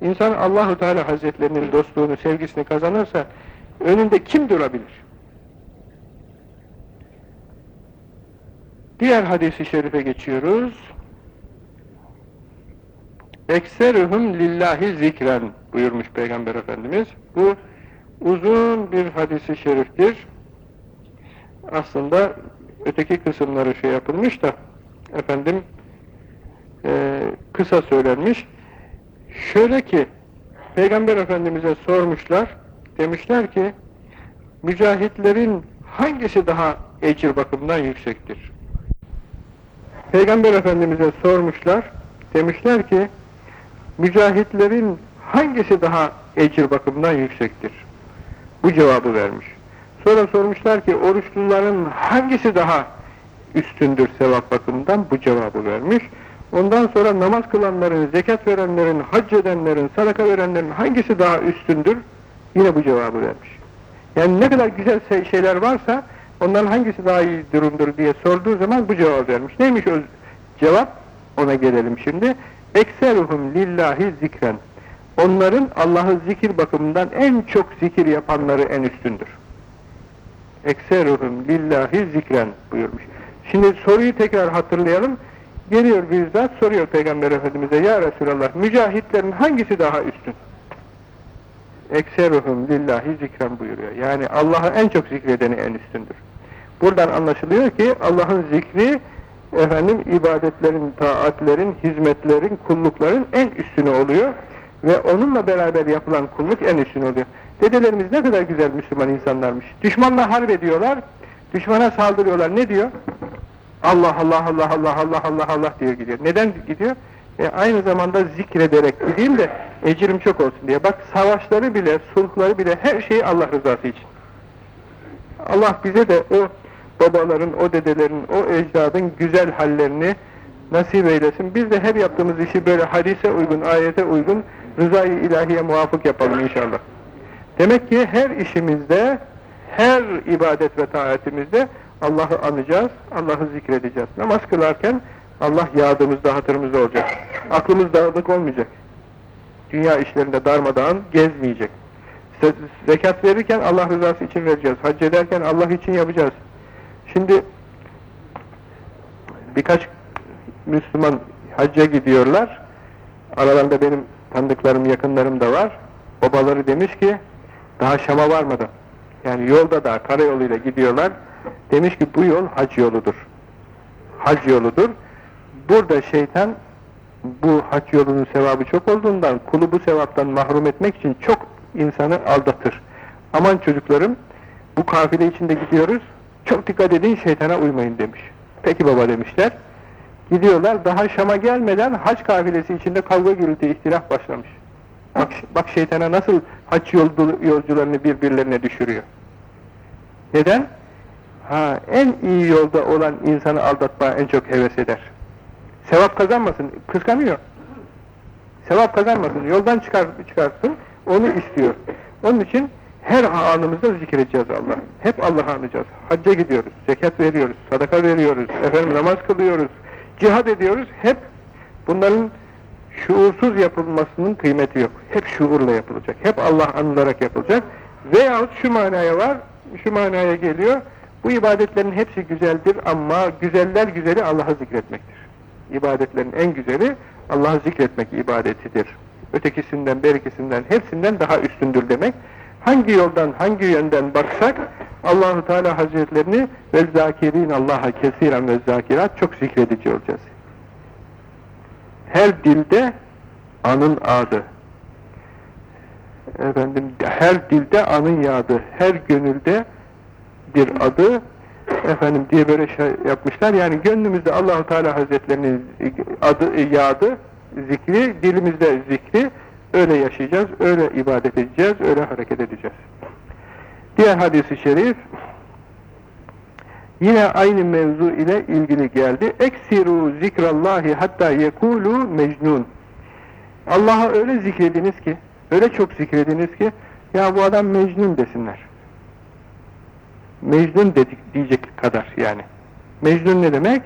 İnsan Allahu Teala Hazretlerinin dostluğunu, sevgisini kazanırsa önünde kim durabilir? Diğer hadisi şerife geçiyoruz. Ekserühüm lillahi zikren buyurmuş Peygamber Efendimiz. Bu uzun bir hadisi şeriftir. Aslında öteki kısımları şey yapılmış da efendim e, kısa söylenmiş. Şöyle ki Peygamber Efendimiz'e sormuşlar demişler ki mücahitlerin hangisi daha ecir bakımından yüksektir? Peygamber Efendimiz'e sormuşlar demişler ki mücahitlerin hangisi daha ecir bakımından yüksektir? Bu cevabı vermiş. Sonra sormuşlar ki oruçluların hangisi daha üstündür sevap bakımından? Bu cevabı vermiş. Ondan sonra namaz kılanların, zekat verenlerin, hac edenlerin, sadaka verenlerin hangisi daha üstündür? Yine bu cevabı vermiş. Yani ne kadar güzel şeyler varsa onların hangisi daha iyi durumdur diye sorduğu zaman bu cevabı vermiş. Neymiş o cevap? Ona gelelim şimdi. Ekseruhum lillahi zikren. Onların Allah'ı zikir bakımından en çok zikir yapanları en üstündür. Ekseruhum lillahi zikren buyurmuş. Şimdi soruyu tekrar hatırlayalım. Geliyor bir zat soruyor Peygamber Efendimiz'e Ya Resulallah mücahitlerin hangisi daha üstün? Ekseruhum lillahi zikren buyuruyor. Yani Allah'ı en çok zikredeni en üstündür. Buradan anlaşılıyor ki Allah'ın zikri efendim ibadetlerin, taatlerin, hizmetlerin, kullukların en üstünü oluyor ve onunla beraber yapılan kulluk en üstün oluyor. Dedelerimiz ne kadar güzel Müslüman insanlarmış. Düşmanla harp ediyorlar, düşmana saldırıyorlar. Ne diyor? Allah Allah Allah Allah Allah Allah Allah diyor gidiyor. Neden gidiyor? E aynı zamanda zikrederek gideyim de ecrim çok olsun diye. Bak savaşları bile, sulhları bile her şeyi Allah rızası için. Allah bize de o babaların, o dedelerin, o ecdadın güzel hallerini nasip eylesin. Biz de her yaptığımız işi böyle hadise uygun, ayete uygun, rızayı ilahiye muvafık yapalım inşallah. Demek ki her işimizde, her ibadet ve taatimizde Allah'ı anacağız, Allah'ı zikredeceğiz. Namaz kılarken Allah yağdığımızda, hatırımızda olacak. Aklımız dağınık olmayacak. Dünya işlerinde darmadağın gezmeyecek. Zekat verirken Allah rızası için vereceğiz. Hac ederken Allah için yapacağız. Şimdi birkaç Müslüman hacca gidiyorlar. Aralarında benim tanıdıklarım, yakınlarım da var. Babaları demiş ki daha Şam'a varmadan yani yolda da karayoluyla gidiyorlar. Demiş ki bu yol hac yoludur. Hac yoludur. Burada şeytan bu hac yolunun sevabı çok olduğundan kulu bu sevaptan mahrum etmek için çok insanı aldatır. Aman çocuklarım bu kafile içinde gidiyoruz çok dikkat edin şeytana uymayın demiş. Peki baba demişler. Gidiyorlar daha Şam'a gelmeden hac kafilesi içinde kavga gürültü ihtilaf başlamış. Bak, bak şeytana nasıl hac yolcularını birbirlerine düşürüyor. Neden? Ha, en iyi yolda olan insanı aldatmaya en çok heves eder. Sevap kazanmasın, kıskanıyor. Sevap kazanmasın, yoldan çıkar, çıkarsın, onu istiyor. Onun için her anımızda zikredeceğiz Allah. Hep Allah'ı anacağız. Hacca gidiyoruz, zekat veriyoruz, sadaka veriyoruz, efendim namaz kılıyoruz, cihad ediyoruz. Hep bunların şuursuz yapılmasının kıymeti yok. Hep şuurla yapılacak. Hep Allah anılarak yapılacak. Veyahut şu manaya var, şu manaya geliyor. Bu ibadetlerin hepsi güzeldir ama güzeller güzeli Allah'ı zikretmektir. İbadetlerin en güzeli Allah'ı zikretmek ibadetidir. Ötekisinden, berikisinden, hepsinden daha üstündür demek. Hangi yoldan, hangi yönden baksak Allahu Teala Hazretlerini ve zakirin Allah'a kesiren ve zakirat çok zikredici olacağız. Her dilde anın adı. Efendim her dilde anın yağdı. Her gönülde bir adı efendim diye böyle şey yapmışlar. Yani gönlümüzde Allahu Teala Hazretlerinin adı yağdı, zikri, dilimizde zikri öyle yaşayacağız, öyle ibadet edeceğiz, öyle hareket edeceğiz. Diğer hadisi şerif yine aynı mevzu ile ilgili geldi. Eksiru zikrallahi hatta yekulu mecnun. Allah'a öyle zikrediniz ki, öyle çok zikrediniz ki ya bu adam mecnun desinler. Mecnun dedik diyecek kadar yani. Mecnun ne demek?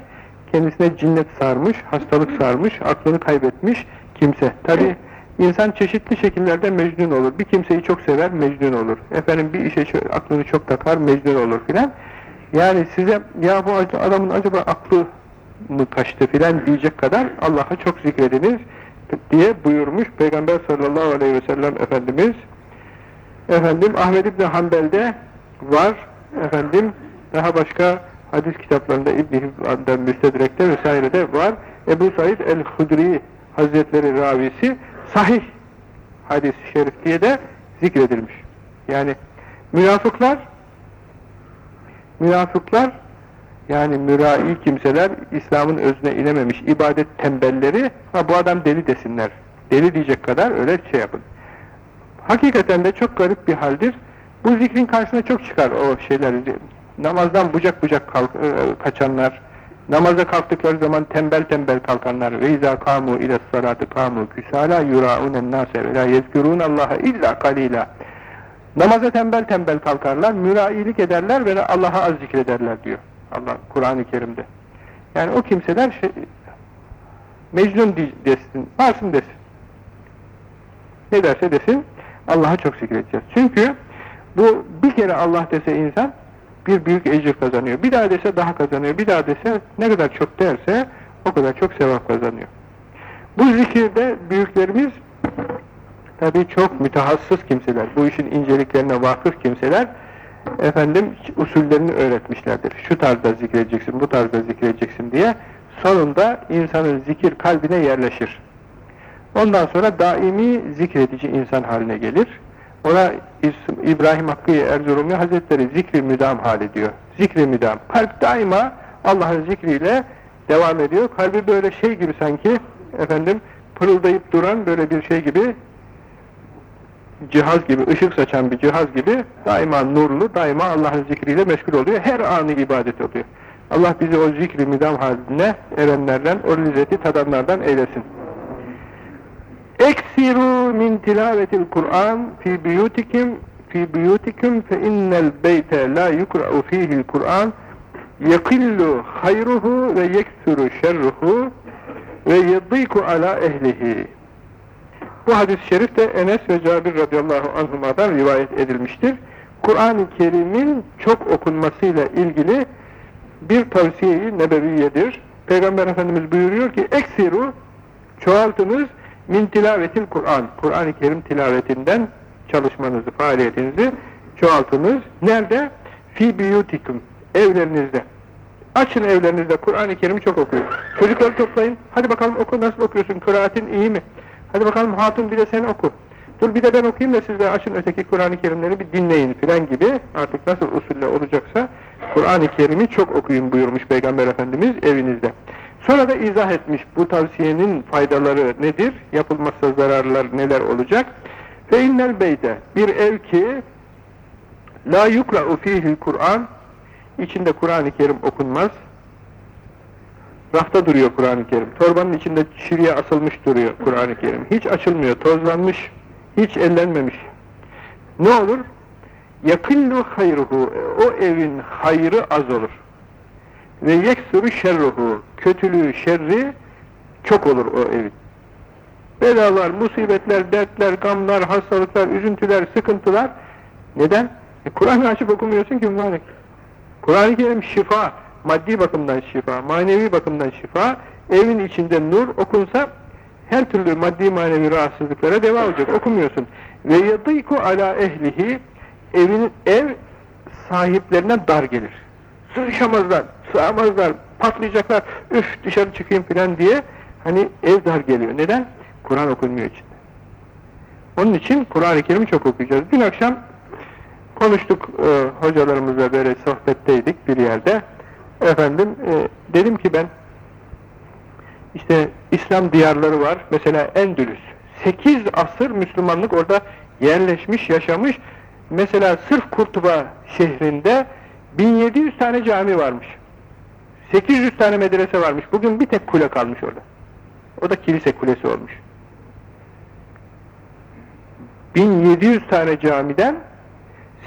Kendisine cinnet sarmış, hastalık sarmış, aklını kaybetmiş kimse. Tabi insan çeşitli şekillerde mecnun olur. Bir kimseyi çok sever, mecnun olur. Efendim bir işe aklını çok takar, mecnun olur filan. Yani size ya bu adamın acaba aklı mı kaçtı filan diyecek kadar Allah'a çok zikrediniz diye buyurmuş Peygamber sallallahu aleyhi ve sellem Efendimiz. Efendim Ahmed İbni Hanbel'de var efendim daha başka hadis kitaplarında İbn-i Hibban'da, Müstedrek'te vesairede var. Ebu Said el-Hudri Hazretleri ravisi sahih hadis-i şerif diye de zikredilmiş. Yani münafıklar münafıklar yani mürai kimseler İslam'ın özüne inememiş ibadet tembelleri ha bu adam deli desinler. Deli diyecek kadar öyle şey yapın. Hakikaten de çok garip bir haldir. Bu zikrin karşısına çok çıkar o şeyler. Namazdan bucak bucak kalk, e, kaçanlar, namaza kalktıkları zaman tembel tembel kalkanlar izâ kâmû ile salâtı kâmû küsâlâ yurâunen nâse ve lâ yezkürûnallâhe illâ kalîlâ Namaza tembel tembel kalkarlar, mürailik ederler ve Allah'a az zikrederler diyor. Allah Kur'an-ı Kerim'de. Yani o kimseler şey, Mecnun desin, varsın desin. Ne derse desin, Allah'a çok zikredeceğiz. Çünkü bu bir kere Allah dese insan bir büyük ecir kazanıyor. Bir daha dese daha kazanıyor. Bir daha dese ne kadar çok derse o kadar çok sevap kazanıyor. Bu zikirde büyüklerimiz tabii çok mütehassıs kimseler. Bu işin inceliklerine vakıf kimseler efendim usullerini öğretmişlerdir. Şu tarzda zikredeceksin, bu tarzda zikredeceksin diye sonunda insanın zikir kalbine yerleşir. Ondan sonra daimi zikredici insan haline gelir. Ona İbrahim Hakkı Erzurumlu Hazretleri zikri müdam hali diyor. Zikri müdam. Kalp daima Allah'ın zikriyle devam ediyor. Kalbi böyle şey gibi sanki efendim pırıldayıp duran böyle bir şey gibi cihaz gibi, ışık saçan bir cihaz gibi daima nurlu, daima Allah'ın zikriyle meşgul oluyor. Her anı ibadet oluyor. Allah bizi o zikri müdam haline erenlerden, o lezzeti tadanlardan eylesin. Eksiru min tilavetil Kur'an fi biyutikum fi biyutikum fe innel beyte la yukra'u fihi'l Kur'an yekillu hayruhu ve yeksuru şerruhu ve yeddiku ala ehlihi. Bu hadis-i şerif de Enes ve Cabir radıyallahu anhuma'dan rivayet edilmiştir. Kur'an-ı Kerim'in çok okunmasıyla ilgili bir tavsiyeyi nebeviyedir. Peygamber Efendimiz buyuruyor ki eksiru çoğaltınız min tilavetil Kur'an. Kur'an-ı Kerim tilavetinden çalışmanızı, faaliyetinizi çoğaltınız. Nerede? Fi biyutikum. Evlerinizde. Açın evlerinizde Kur'an-ı Kerim'i çok okuyun. Çocukları toplayın. Hadi bakalım oku nasıl okuyorsun? Kıraatin iyi mi? Hadi bakalım hatun bir de sen oku. Dur bir de ben okuyayım da siz de açın öteki Kur'an-ı Kerimleri bir dinleyin filan gibi artık nasıl usulle olacaksa Kur'an-ı Kerim'i çok okuyun buyurmuş Peygamber Efendimiz evinizde. Sonra da izah etmiş bu tavsiyenin faydaları nedir? Yapılmazsa zararlar neler olacak? Fe innel beyte bir ev ki la yukra'u fihil Kur'an içinde Kur'an-ı Kerim okunmaz. Rafta duruyor Kur'an-ı Kerim. Torbanın içinde şiriye asılmış duruyor Kur'an-ı Kerim. Hiç açılmıyor, tozlanmış, hiç ellenmemiş. Ne olur? Yakillu hayruhu. O evin hayrı az olur. Ve yeksuru şerruhu. Kötülüğü, şerri çok olur o evin. Belalar, musibetler, dertler, gamlar, hastalıklar, üzüntüler, sıkıntılar. Neden? E, Kur'an'ı açıp okumuyorsun ki mübarek. Kur'an-ı Kerim şifa, maddi bakımdan şifa, manevi bakımdan şifa. Evin içinde nur okunsa her türlü maddi manevi rahatsızlıklara deva olacak. Okumuyorsun. Ve yadıyku ala ehlihi evin ev sahiplerine dar gelir. Sığışamazlar, sığamazlar, patlayacaklar, üf dışarı çıkayım filan diye hani ev dar geliyor. Neden? Kur'an okunmuyor içinde. Onun için Kur'an-ı Kerim'i çok okuyacağız. Dün akşam konuştuk e, hocalarımızla böyle sohbetteydik bir yerde. Efendim e, dedim ki ben işte İslam diyarları var. Mesela Endülüs. 8 asır Müslümanlık orada yerleşmiş, yaşamış. Mesela sırf Kurtuba şehrinde 1700 tane cami varmış. 800 tane medrese varmış. Bugün bir tek kule kalmış orada. O da kilise kulesi olmuş. 1700 tane camiden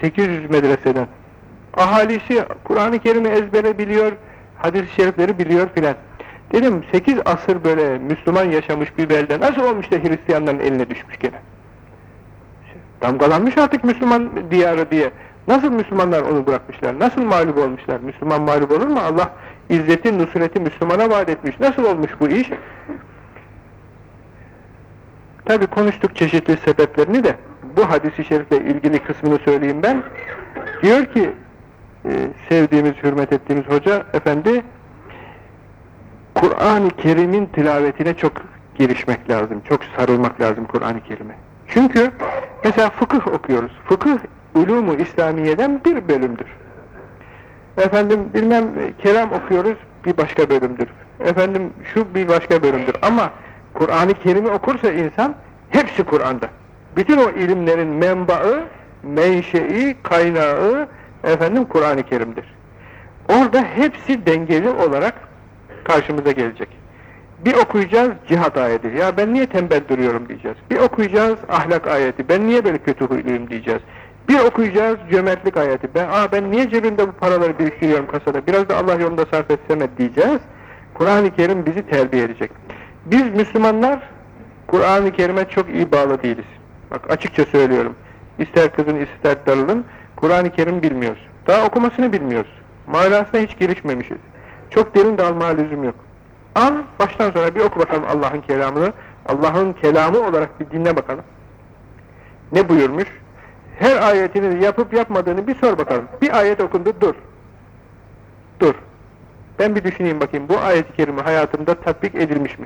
800 medreseden. Ahalisi Kur'an-ı Kerim'i ezbere biliyor, hadis-i şerifleri biliyor filan. Dedim 8 asır böyle Müslüman yaşamış bir belde nasıl olmuş da Hristiyanların eline düşmüş gene? Damgalanmış artık Müslüman diyarı diye. Nasıl Müslümanlar onu bırakmışlar? Nasıl mağlup olmuşlar? Müslüman mağlup olur mu? Allah izzeti, nusreti Müslümana vaat etmiş. Nasıl olmuş bu iş? Tabi konuştuk çeşitli sebeplerini de bu hadisi şerifle ilgili kısmını söyleyeyim ben. Diyor ki e, sevdiğimiz, hürmet ettiğimiz hoca efendi Kur'an-ı Kerim'in tilavetine çok girişmek lazım. Çok sarılmak lazım Kur'an-ı Kerim'e. Çünkü mesela fıkıh okuyoruz. Fıkıh ulumu İslamiye'den bir bölümdür. Efendim bilmem kelam okuyoruz bir başka bölümdür. Efendim şu bir başka bölümdür. Ama Kur'an-ı Kerim'i okursa insan hepsi Kur'an'da. Bütün o ilimlerin menbaı, menşei, kaynağı efendim Kur'an-ı Kerim'dir. Orada hepsi dengeli olarak karşımıza gelecek. Bir okuyacağız cihat ayeti. Ya ben niye tembel duruyorum diyeceğiz. Bir okuyacağız ahlak ayeti. Ben niye böyle kötü huyluyum diyeceğiz. Bir okuyacağız cömertlik ayeti. Ben, Aa, ben niye cebimde bu paraları biriktiriyorum kasada. Biraz da Allah yolunda sarf etsene diyeceğiz. Kur'an-ı Kerim bizi terbiye edecek. Biz Müslümanlar Kur'an-ı Kerim'e çok iyi bağlı değiliz. Bak açıkça söylüyorum. İster kızın ister darılın Kur'an-ı Kerim bilmiyoruz. Daha okumasını bilmiyoruz. Manasına hiç girişmemişiz. Çok derin de almaya lüzum yok. Al baştan sonra bir oku bakalım Allah'ın kelamını. Allah'ın kelamı olarak bir dinle bakalım. Ne buyurmuş? Her ayetini yapıp yapmadığını bir sor bakalım. Bir ayet okundu dur. Dur. Ben bir düşüneyim bakayım bu ayet-i kerime hayatımda tatbik edilmiş mi?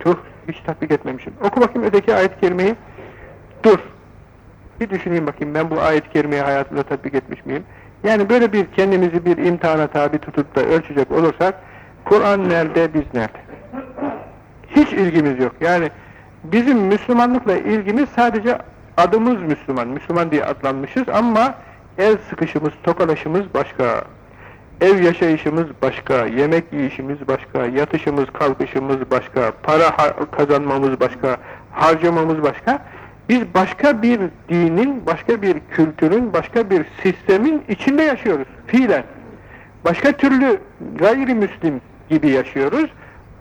Tuh hiç tatbik etmemişim. Oku bakayım öteki ayet-i kerimeyi. Dur. Bir düşüneyim bakayım ben bu ayet-i kerimeyi hayatımda tatbik etmiş miyim? Yani böyle bir kendimizi bir imtihana tabi tutup da ölçecek olursak Kur'an nerede, biz nerede? Hiç ilgimiz yok. Yani bizim Müslümanlıkla ilgimiz sadece adımız Müslüman. Müslüman diye adlanmışız ama el sıkışımız, tokalaşımız başka. Ev yaşayışımız başka, yemek yiyişimiz başka, yatışımız, kalkışımız başka, para kazanmamız başka, harcamamız başka. Biz başka bir dinin, başka bir kültürün, başka bir sistemin içinde yaşıyoruz fiilen. Başka türlü gayrimüslim gibi yaşıyoruz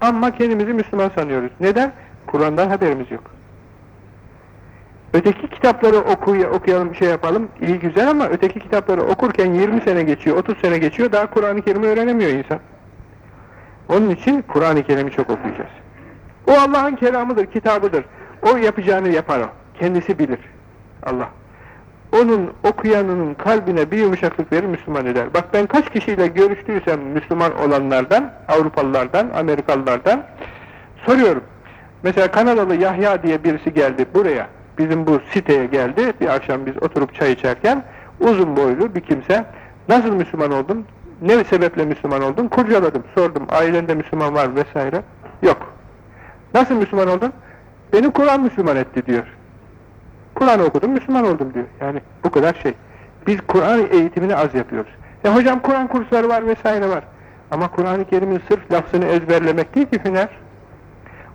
ama kendimizi Müslüman sanıyoruz. Neden? Kur'an'dan haberimiz yok. Öteki kitapları okuy okuyalım, şey yapalım, iyi güzel ama öteki kitapları okurken 20 sene geçiyor, 30 sene geçiyor, daha Kur'an-ı Kerim'i öğrenemiyor insan. Onun için Kur'an-ı Kerim'i çok okuyacağız. O Allah'ın kelamıdır, kitabıdır. O yapacağını yapar o. Kendisi bilir. Allah. onun okuyanının kalbine bir yumuşaklık verir, Müslüman eder. Bak ben kaç kişiyle görüştüysem Müslüman olanlardan, Avrupalılardan, Amerikalılardan soruyorum. Mesela Kanadalı Yahya diye birisi geldi buraya, bizim bu siteye geldi. Bir akşam biz oturup çay içerken uzun boylu bir kimse. Nasıl Müslüman oldun? Ne sebeple Müslüman oldun? Kurcaladım, sordum. Ailende Müslüman var vesaire. Yok. Nasıl Müslüman oldun? Beni Kur'an Müslüman etti diyor. Kur'an okudum, Müslüman oldum diyor. Yani bu kadar şey. Biz Kur'an eğitimini az yapıyoruz. Ya hocam Kur'an kursları var vesaire var. Ama Kur'an-ı Kerim'in sırf lafzını ezberlemek değil ki hüner.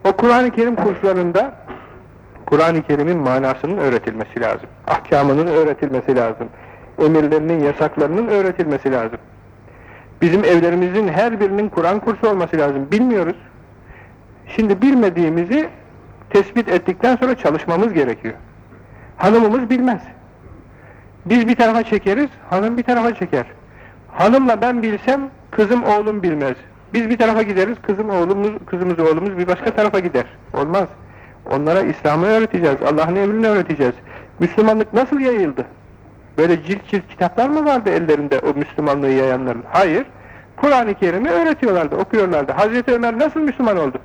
O Kur'an-ı Kerim kurslarında Kur'an-ı Kerim'in manasının öğretilmesi lazım. Ahkamının öğretilmesi lazım. Emirlerinin, yasaklarının öğretilmesi lazım. Bizim evlerimizin her birinin Kur'an kursu olması lazım. Bilmiyoruz. Şimdi bilmediğimizi tespit ettikten sonra çalışmamız gerekiyor. Hanımımız bilmez. Biz bir tarafa çekeriz, hanım bir tarafa çeker. Hanımla ben bilsem, kızım oğlum bilmez. Biz bir tarafa gideriz, kızım oğlumuz, kızımız oğlumuz bir başka tarafa gider. Olmaz. Onlara İslam'ı öğreteceğiz, Allah'ın emrini öğreteceğiz. Müslümanlık nasıl yayıldı? Böyle cilt cilt kitaplar mı vardı ellerinde o Müslümanlığı yayanların? Hayır. Kur'an-ı Kerim'i öğretiyorlardı, okuyorlardı. Hazreti Ömer nasıl Müslüman oldu?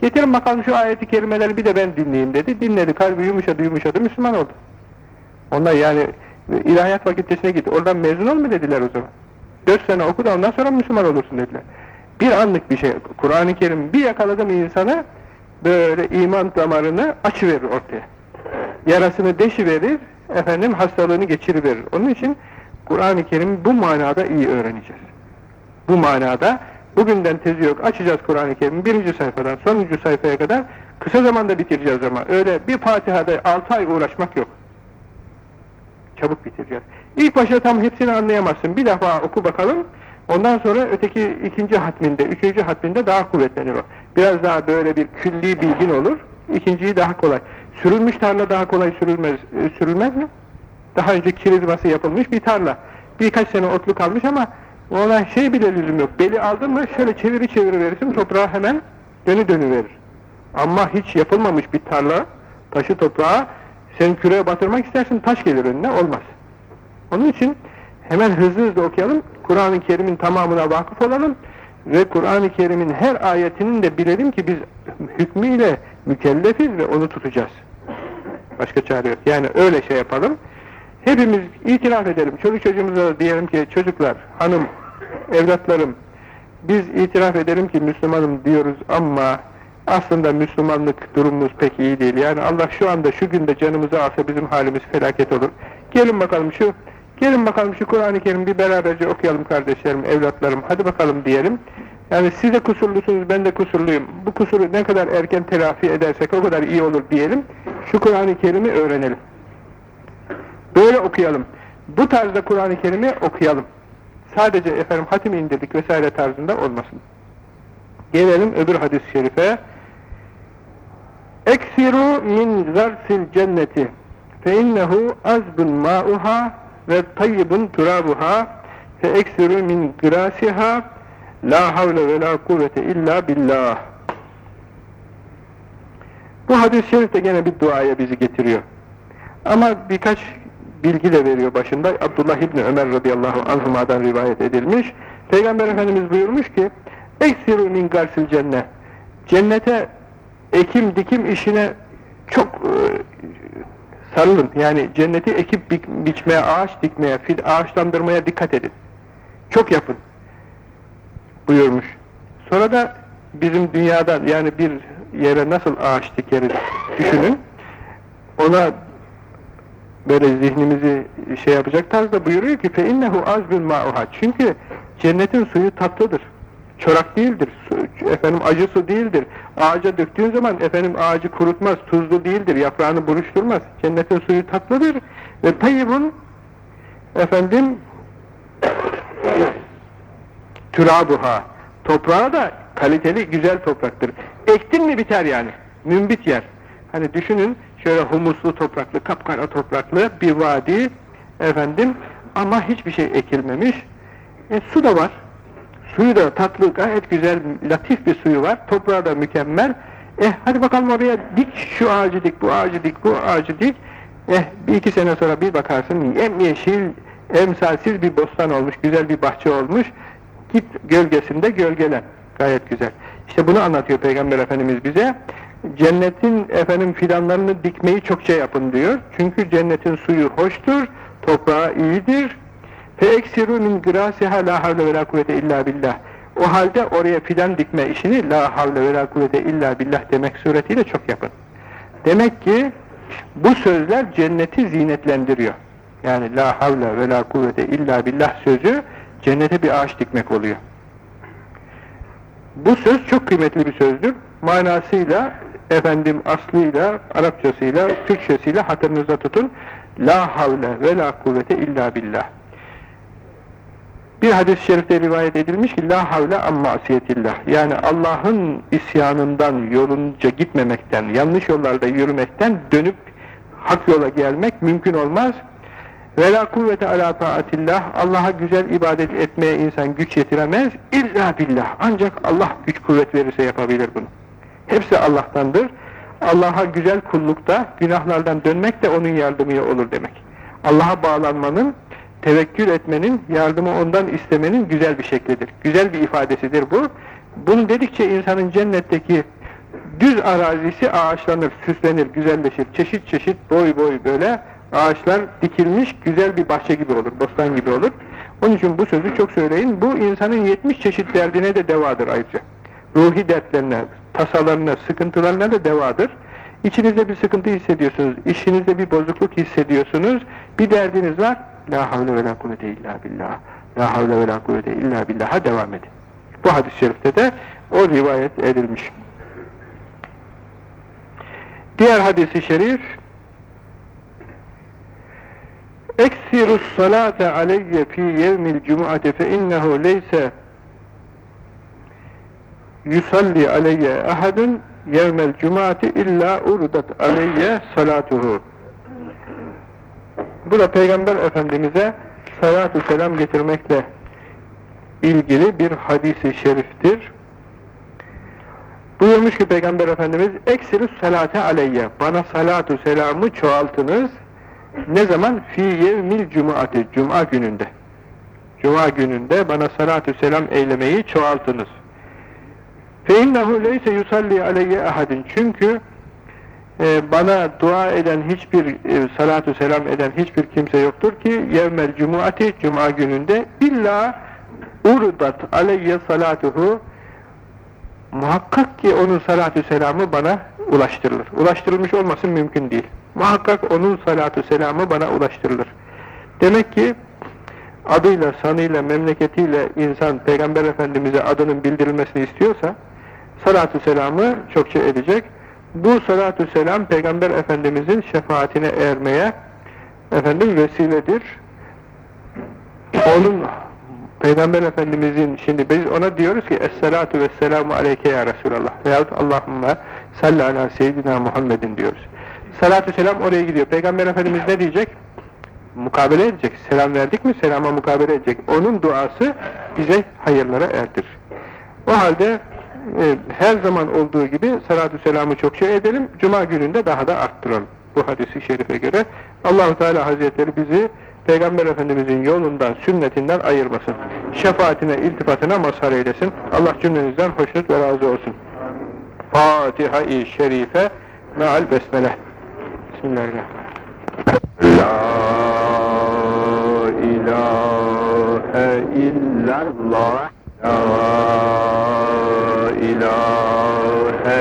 Getirin bakalım şu ayeti kerimeleri bir de ben dinleyeyim dedi. Dinledi, kalbi yumuşadı yumuşadı, Müslüman oldu. Onlar yani ilahiyat fakültesine gitti. Oradan mezun ol mu dediler o zaman. Dört sene oku da ondan sonra Müslüman olursun dediler. Bir anlık bir şey. Kur'an-ı Kerim bir yakaladı mı insana böyle iman damarını açıverir ortaya. Yarasını deşiverir, efendim hastalığını geçiriverir. Onun için Kur'an-ı Kerim bu manada iyi öğreneceğiz. Bu manada bugünden tezi yok. Açacağız Kur'an-ı Kerim'i birinci sayfadan sonuncu sayfaya kadar kısa zamanda bitireceğiz ama öyle bir Fatiha'da altı ay uğraşmak yok. Çabuk bitireceğiz. İlk başta tam hepsini anlayamazsın. Bir defa oku bakalım. Ondan sonra öteki ikinci hatminde, üçüncü hatminde daha kuvvetlenir o. Biraz daha böyle bir külli bilgin olur. İkinciyi daha kolay. Sürülmüş tarla daha kolay sürülmez, e, sürülmez mi? Daha önce kirizması yapılmış bir tarla. Birkaç sene otlu kalmış ama ona şey bile lüzum yok. Beli aldın mı şöyle çeviri çeviri verirsin toprağa hemen dönü dönü verir. Ama hiç yapılmamış bir tarla, taşı toprağa sen küreye batırmak istersin taş gelir önüne olmaz. Onun için hemen hızlı hızlı okuyalım. Kur'an-ı Kerim'in tamamına vakıf olalım ve Kur'an-ı Kerim'in her ayetinin de bilelim ki biz hükmüyle mükellefiz ve onu tutacağız. Başka çare yok. Yani öyle şey yapalım. Hepimiz itiraf edelim. Çocuk çocuğumuza diyelim ki çocuklar, hanım, evlatlarım biz itiraf edelim ki Müslümanım diyoruz ama aslında Müslümanlık durumumuz pek iyi değil. Yani Allah şu anda şu günde canımızı alsa bizim halimiz felaket olur. Gelin bakalım şu gelin bakalım şu Kur'an-ı Kerim bir beraberce okuyalım kardeşlerim, evlatlarım. Hadi bakalım diyelim. Yani siz de kusurlusunuz, ben de kusurluyum. Bu kusuru ne kadar erken telafi edersek o kadar iyi olur diyelim. Şu Kur'an-ı Kerim'i öğrenelim. Böyle okuyalım. Bu tarzda Kur'an-ı Kerim'i okuyalım. Sadece efendim hatim indirdik vesaire tarzında olmasın. Gelelim öbür hadis-i şerife. Eksiru min zarsil cenneti fe innehu azbun ma'uha ve tayyibun turabuha fe eksiru min grasiha la havle ve la kuvvete illa billah. Bu hadis-i şerif de gene bir duaya bizi getiriyor. Ama birkaç bilgi de veriyor başında. Abdullah İbni Ömer radıyallahu anhuma'dan rivayet edilmiş. Peygamber Efendimiz buyurmuş ki Eksiru min garsil cennet. Cennete ekim dikim işine çok e, sarılın. Yani cenneti ekip bi biçmeye, ağaç dikmeye, fil ağaçlandırmaya dikkat edin. Çok yapın. Buyurmuş. Sonra da bizim dünyada yani bir yere nasıl ağaç dikeriz düşünün. Ona böyle zihnimizi şey yapacak tarzda buyuruyor ki fe innehu azbun ma'uha. Çünkü cennetin suyu tatlıdır. Çorak değildir. Efendim acı su değildir. Ağaca döktüğün zaman efendim ağacı kurutmaz. Tuzlu değildir. Yaprağını buruşturmaz. Cennetin suyu tatlıdır. Ve tayyibun efendim türabuha. Toprağı da kaliteli güzel topraktır. Ektin mi biter yani. Mümbit yer. Hani düşünün şöyle humuslu topraklı, kapkara topraklı bir vadi efendim ama hiçbir şey ekilmemiş. E, su da var. Suyu da tatlı, gayet güzel, latif bir suyu var. Toprağı da mükemmel. Eh hadi bakalım oraya dik şu ağacı dik, bu ağacı dik, bu ağacı dik. Eh bir iki sene sonra bir bakarsın yemyeşil, emsalsiz bir bostan olmuş, güzel bir bahçe olmuş. Git gölgesinde gölgelen. Gayet güzel. İşte bunu anlatıyor Peygamber Efendimiz bize. Cennetin efendim fidanlarını dikmeyi çokça yapın diyor. Çünkü cennetin suyu hoştur, toprağı iyidir. فَاَكْسِرُوا مِنْ گِرَاسِهَا لَا حَوْلَ وَلَا قُوَّةَ illa billah. O halde oraya fidan dikme işini la havle ve la kuvvete illa billah demek suretiyle çok yapın. Demek ki bu sözler cenneti zinetlendiriyor. Yani la havle ve la kuvvete illa billah sözü cennete bir ağaç dikmek oluyor. Bu söz çok kıymetli bir sözdür. Manasıyla, efendim aslıyla, Arapçasıyla, Türkçesiyle hatırınızda tutun. La havle ve la kuvvete illa billah. Bir hadis-i şerifte rivayet edilmiş ki la havle amma masiyetillah. Yani Allah'ın isyanından yolunca gitmemekten, yanlış yollarda yürümekten dönüp hak yola gelmek mümkün olmaz. Ve la kuvvete ala taatillah. Allah'a güzel ibadet etmeye insan güç yetiremez. İlla billah. Ancak Allah güç kuvvet verirse yapabilir bunu. Hepsi Allah'tandır. Allah'a güzel kullukta, günahlardan dönmek de onun yardımıyla olur demek. Allah'a bağlanmanın tevekkül etmenin, yardımı ondan istemenin güzel bir şeklidir. Güzel bir ifadesidir bu. Bunu dedikçe insanın cennetteki düz arazisi ağaçlanır, süslenir, güzelleşir. Çeşit çeşit boy boy böyle ağaçlar dikilmiş güzel bir bahçe gibi olur, bostan gibi olur. Onun için bu sözü çok söyleyin. Bu insanın 70 çeşit derdine de devadır ayrıca. Ruhi dertlerine, tasalarına, sıkıntılarına da devadır. İçinizde bir sıkıntı hissediyorsunuz, işinizde bir bozukluk hissediyorsunuz, bir derdiniz var, La havle ve la kuvvete illa billah. La havle ve la kuvvete illa billah'a devam edin. Bu hadis-i şerifte de o rivayet edilmiş. Diğer hadisi şerif Eksirus salate aleyye fi yevmil cum'ate fe innehu leyse yusalli aleyye ahadun yevmel cum'ati illa urdat aleyye salatuhu bu da Peygamber Efendimiz'e salatü selam getirmekle ilgili bir hadisi şeriftir. Buyurmuş ki Peygamber Efendimiz eksirü salate aleyye bana salatu selamı çoğaltınız ne zaman? Fi yevmil cumati cuma gününde cuma gününde bana salatu selam eylemeyi çoğaltınız. Fe innehu leyse yusalli aleyye ahadin çünkü e, bana dua eden hiçbir e, salatu selam eden hiçbir kimse yoktur ki yevmel cumuati cuma gününde illa urdat aleyye salatuhu muhakkak ki onun salatu selamı bana ulaştırılır. Ulaştırılmış olmasın mümkün değil. Muhakkak onun salatu selamı bana ulaştırılır. Demek ki adıyla, sanıyla, memleketiyle insan Peygamber Efendimiz'e adının bildirilmesini istiyorsa salatu selamı çokça edecek bu salatü selam Peygamber Efendimizin şefaatine ermeye efendim vesiledir. Onun Peygamber Efendimizin şimdi biz ona diyoruz ki Es-salatu ve selamu aleyke ya Resulallah veyahut Allahümme salli ala seyyidina Muhammedin diyoruz. Salatü selam oraya gidiyor. Peygamber Efendimiz ne diyecek? Mukabele edecek. Selam verdik mi selama mukabele edecek. Onun duası bize hayırlara erdir. O halde e, her zaman olduğu gibi salatü selamı çok şey edelim, cuma gününde daha da arttıralım. Bu hadisi şerife göre Allahu Teala Hazretleri bizi Peygamber Efendimizin yolundan, sünnetinden ayırmasın. Şefaatine, iltifatına mazhar eylesin. Allah cümlenizden hoşnut ve razı olsun. Fatiha-i Şerife meal besmele. Bismillahirrahmanirrahim. La ilahe illallah La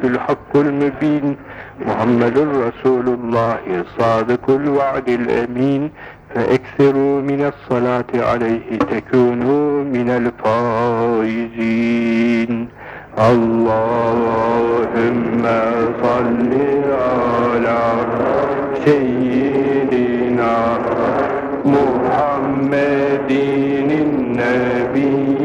ilahe illallahul melikül hakkul mübin Muhammedur Resulullah sadıkul vaadil emin فَاَكْثِرُوا مِنَ الصَّلَاةِ عَلَيْهِ تَكُونُوا مِنَ الْفَائِزِينَ اللهم صل على سيدنا محمد النبي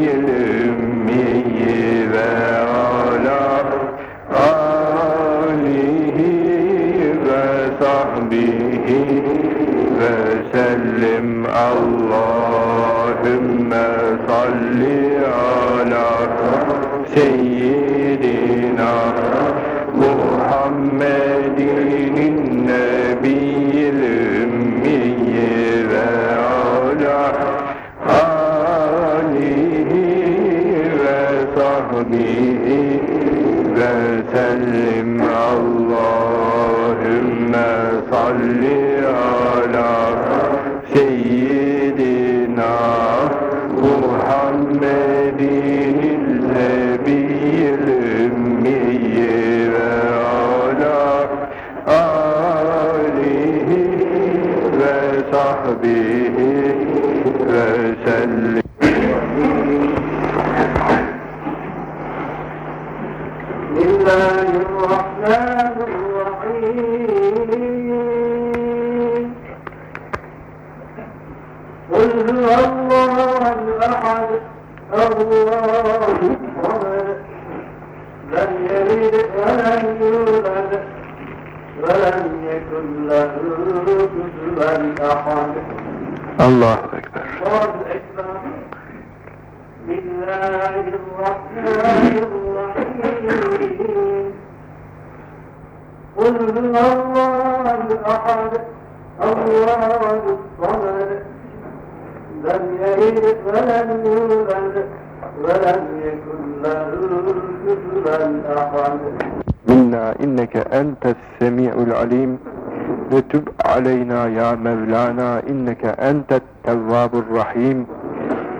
أنت التواب الرحيم.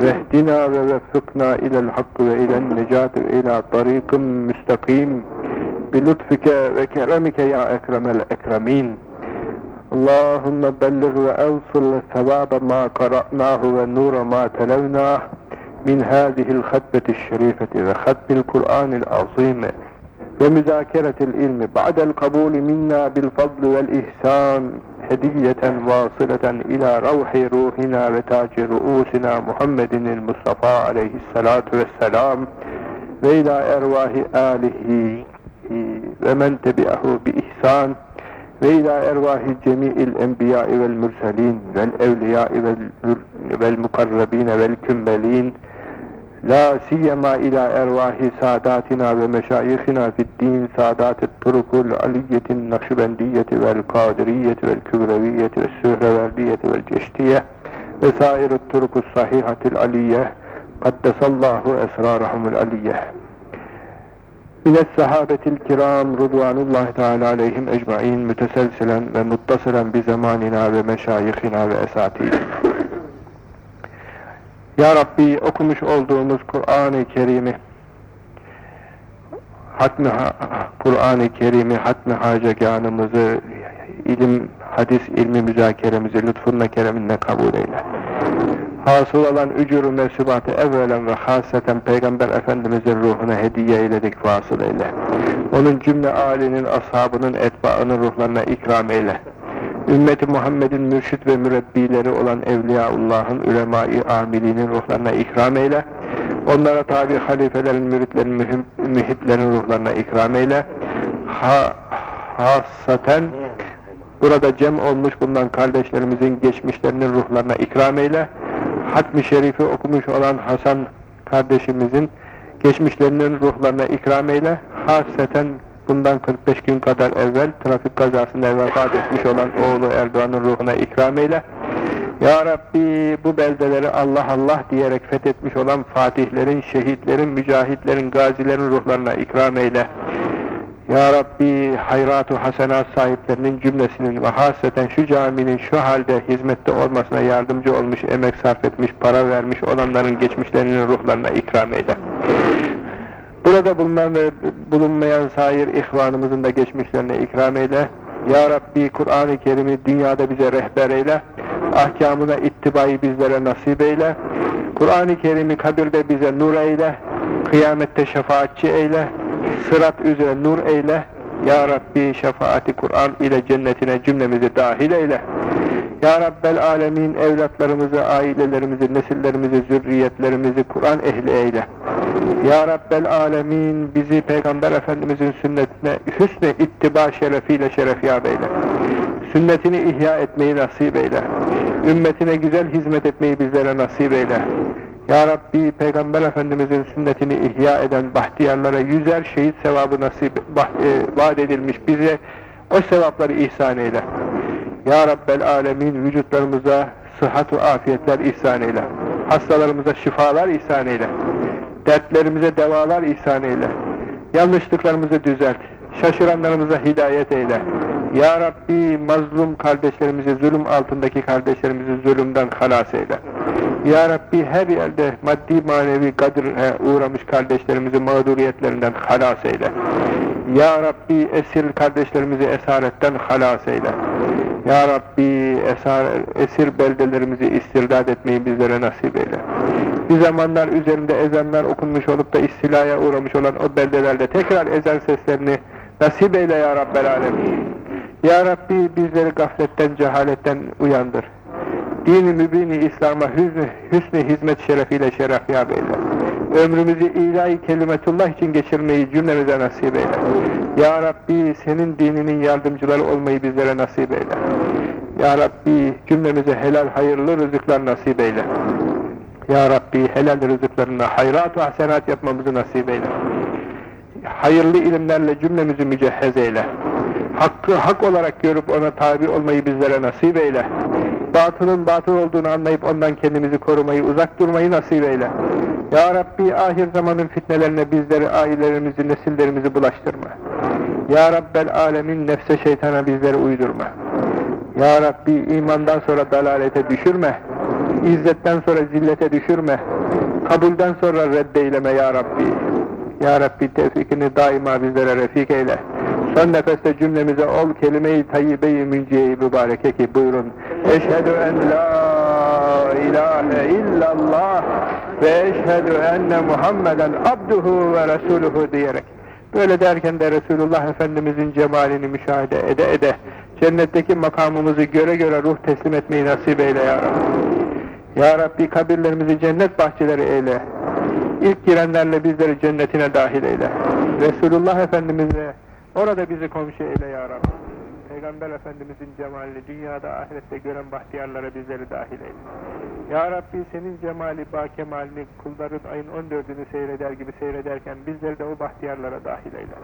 واهدنا ووفقنا إلى الحق وإلى النجاة وإلى طريق مستقيم. بلطفك وكرمك يا أكرم الأكرمين. اللهم بلغ وأوصل ثواب ما قرأناه ونور ما تلوناه من هذه الخطبة الشريفة وختم القرآن العظيم ومذاكرة العلم. بعد القبول منا بالفضل والإحسان. hediyeten vasıleten ila ravhi ruhina ve taci ruusina Muhammedinil Mustafa aleyhissalatu vesselam ve ila ervahi alihi ve men tebi'ahu bi ihsan ve ila ervahi cemi'il enbiya'i vel mürselin vel evliya'i vel mukarrabine vel kümbelin لا سيما إلى أرواح ساداتنا ومشايخنا في الدين سادات الطرق العلية النقشبندية والقادرية والكبروية والسهروردية والجشتية وسائر الطرق الصحيحة العلية قدس الله أسرارهم العلية. من الصحابة الكرام رضوان الله تعالى عليهم أجمعين متسلسلا ومتصلا بزماننا ومشايخنا وأساتذتنا Ya Rabbi okumuş olduğumuz Kur'an-ı Kerim'i hatmi ha- Kur'an-ı Kerim'i hatmi haceganımızı ilim, hadis ilmi müzakeremizi lütfunla kereminle kabul eyle. Hasıl olan ücuru mesubatı evvelen ve haseten Peygamber Efendimizin ruhuna hediye eyledik vasıl eyle. Onun cümle âlinin, ashabının, etbaının ruhlarına ikram eyle. Ümmeti Muhammed'in mürşit ve mürebbileri olan Evliyaullah'ın, ulema-i amilinin ruhlarına ikram eyle. Onlara tabi halifelerin, müritlerin, mühitlerin ruhlarına ikram eyle. Ha, hasaten burada cem olmuş bulunan kardeşlerimizin geçmişlerinin ruhlarına ikram eyle. Hatmi Şerif'i okumuş olan Hasan kardeşimizin geçmişlerinin ruhlarına ikram eyle. Haseten bundan 45 gün kadar evvel trafik kazasında vefat etmiş olan oğlu Erdoğan'ın ruhuna ikram eyle. Ya Rabbi bu beldeleri Allah Allah diyerek fethetmiş olan fatihlerin, şehitlerin, mücahitlerin, gazilerin ruhlarına ikram eyle. Ya Rabbi hayratu hasenat sahiplerinin cümlesinin ve hasreten şu caminin şu halde hizmette olmasına yardımcı olmuş, emek sarf etmiş, para vermiş olanların geçmişlerinin ruhlarına ikram eyle. Burada bulunan ve bulunmayan sair ihvanımızın da geçmişlerine ikram eyle. Ya Rabbi Kur'an-ı Kerim'i dünyada bize rehber eyle. Ahkamına ittibayı bizlere nasip eyle. Kur'an-ı Kerim'i kabirde bize nur eyle. Kıyamette şefaatçi eyle. Sırat üzere nur eyle. Ya Rabbi şefaati Kur'an ile cennetine cümlemizi dahil eyle. Ya Rabbel Alemin evlatlarımızı, ailelerimizi, nesillerimizi, zürriyetlerimizi Kur'an ehli eyle. Ya Rabbel Alemin bizi Peygamber Efendimizin sünnetine hüsnü ittiba şerefiyle şerefyab eyle. Sünnetini ihya etmeyi nasip eyle. Ümmetine güzel hizmet etmeyi bizlere nasip eyle. Ya Rabbi Peygamber Efendimizin sünnetini ihya eden bahtiyarlara yüzer şehit sevabı nasip e, vaat edilmiş bize o sevapları ihsan eyle. Ya Rabbel Alemin vücutlarımıza sıhhat afiyetler ihsan eyle. Hastalarımıza şifalar ihsan eyle. Dertlerimize devalar ihsan eyle. Yanlışlıklarımızı düzelt. Şaşıranlarımıza hidayet eyle. Ya Rabbi mazlum kardeşlerimizi, zulüm altındaki kardeşlerimizi zulümden halas eyle. Ya Rabbi her yerde maddi manevi kadre uğramış kardeşlerimizi mağduriyetlerinden halas eyle. Ya Rabbi esir kardeşlerimizi esaretten halas eyle. Ya Rabbi esar, esir beldelerimizi istirdat etmeyi bizlere nasip eyle. Bir zamanlar üzerinde ezanlar okunmuş olup da istilaya uğramış olan o beldelerde tekrar ezan seslerini nasip eyle ya Rabbel Alemin. Ya Rabbi bizleri gafletten, cehaletten uyandır. Dini mübini İslam'a hüsnü, hüsnü hizmet şerefiyle şerefyab eyle. Ömrümüzü ilahi kelimetullah için geçirmeyi cümlemize nasip eyle. Ya Rabbi senin dininin yardımcıları olmayı bizlere nasip eyle. Ya Rabbi cümlemize helal hayırlı rızıklar nasip eyle. Ya Rabbi helal rızıklarına hayrat ve hasenat yapmamızı nasip eyle. Hayırlı ilimlerle cümlemizi mücehhez eyle. Hakkı hak olarak görüp ona tabi olmayı bizlere nasip eyle. Batılın batıl olduğunu anlayıp ondan kendimizi korumayı, uzak durmayı nasip eyle. Ya Rabbi ahir zamanın fitnelerine bizleri, ailelerimizi, nesillerimizi bulaştırma. Ya Rabbel alemin nefse şeytana bizleri uydurma. Ya Rabbi imandan sonra dalalete düşürme. İzzetten sonra zillete düşürme. Kabulden sonra reddeyleme ya Rabbi. Ya Rabbi tevfikini daima bizlere refik eyle. Son nefeste cümlemize ol kelime-i tayyibe-i münciye-i mübareke ki buyurun. Eşhedü en la ilahe illallah ve eşhedü enne Muhammeden abduhu ve resuluhu diyerek. Böyle derken de Resulullah Efendimizin cemalini müşahede ede ede cennetteki makamımızı göre göre ruh teslim etmeyi nasip eyle ya Rabbi. Ya Rabbi kabirlerimizi cennet bahçeleri eyle. İlk girenlerle bizleri cennetine dahil eyle. Resulullah Efendimizle orada bizi komşu eyle ya Rabbi. Peygamber Efendimizin cemalini dünyada ahirette gören bahtiyarlara bizleri dahil eyle. Ya Rabbi senin cemali ba kemalini kulların ayın 14'ünü seyreder gibi seyrederken bizleri de o bahtiyarlara dahil eyle.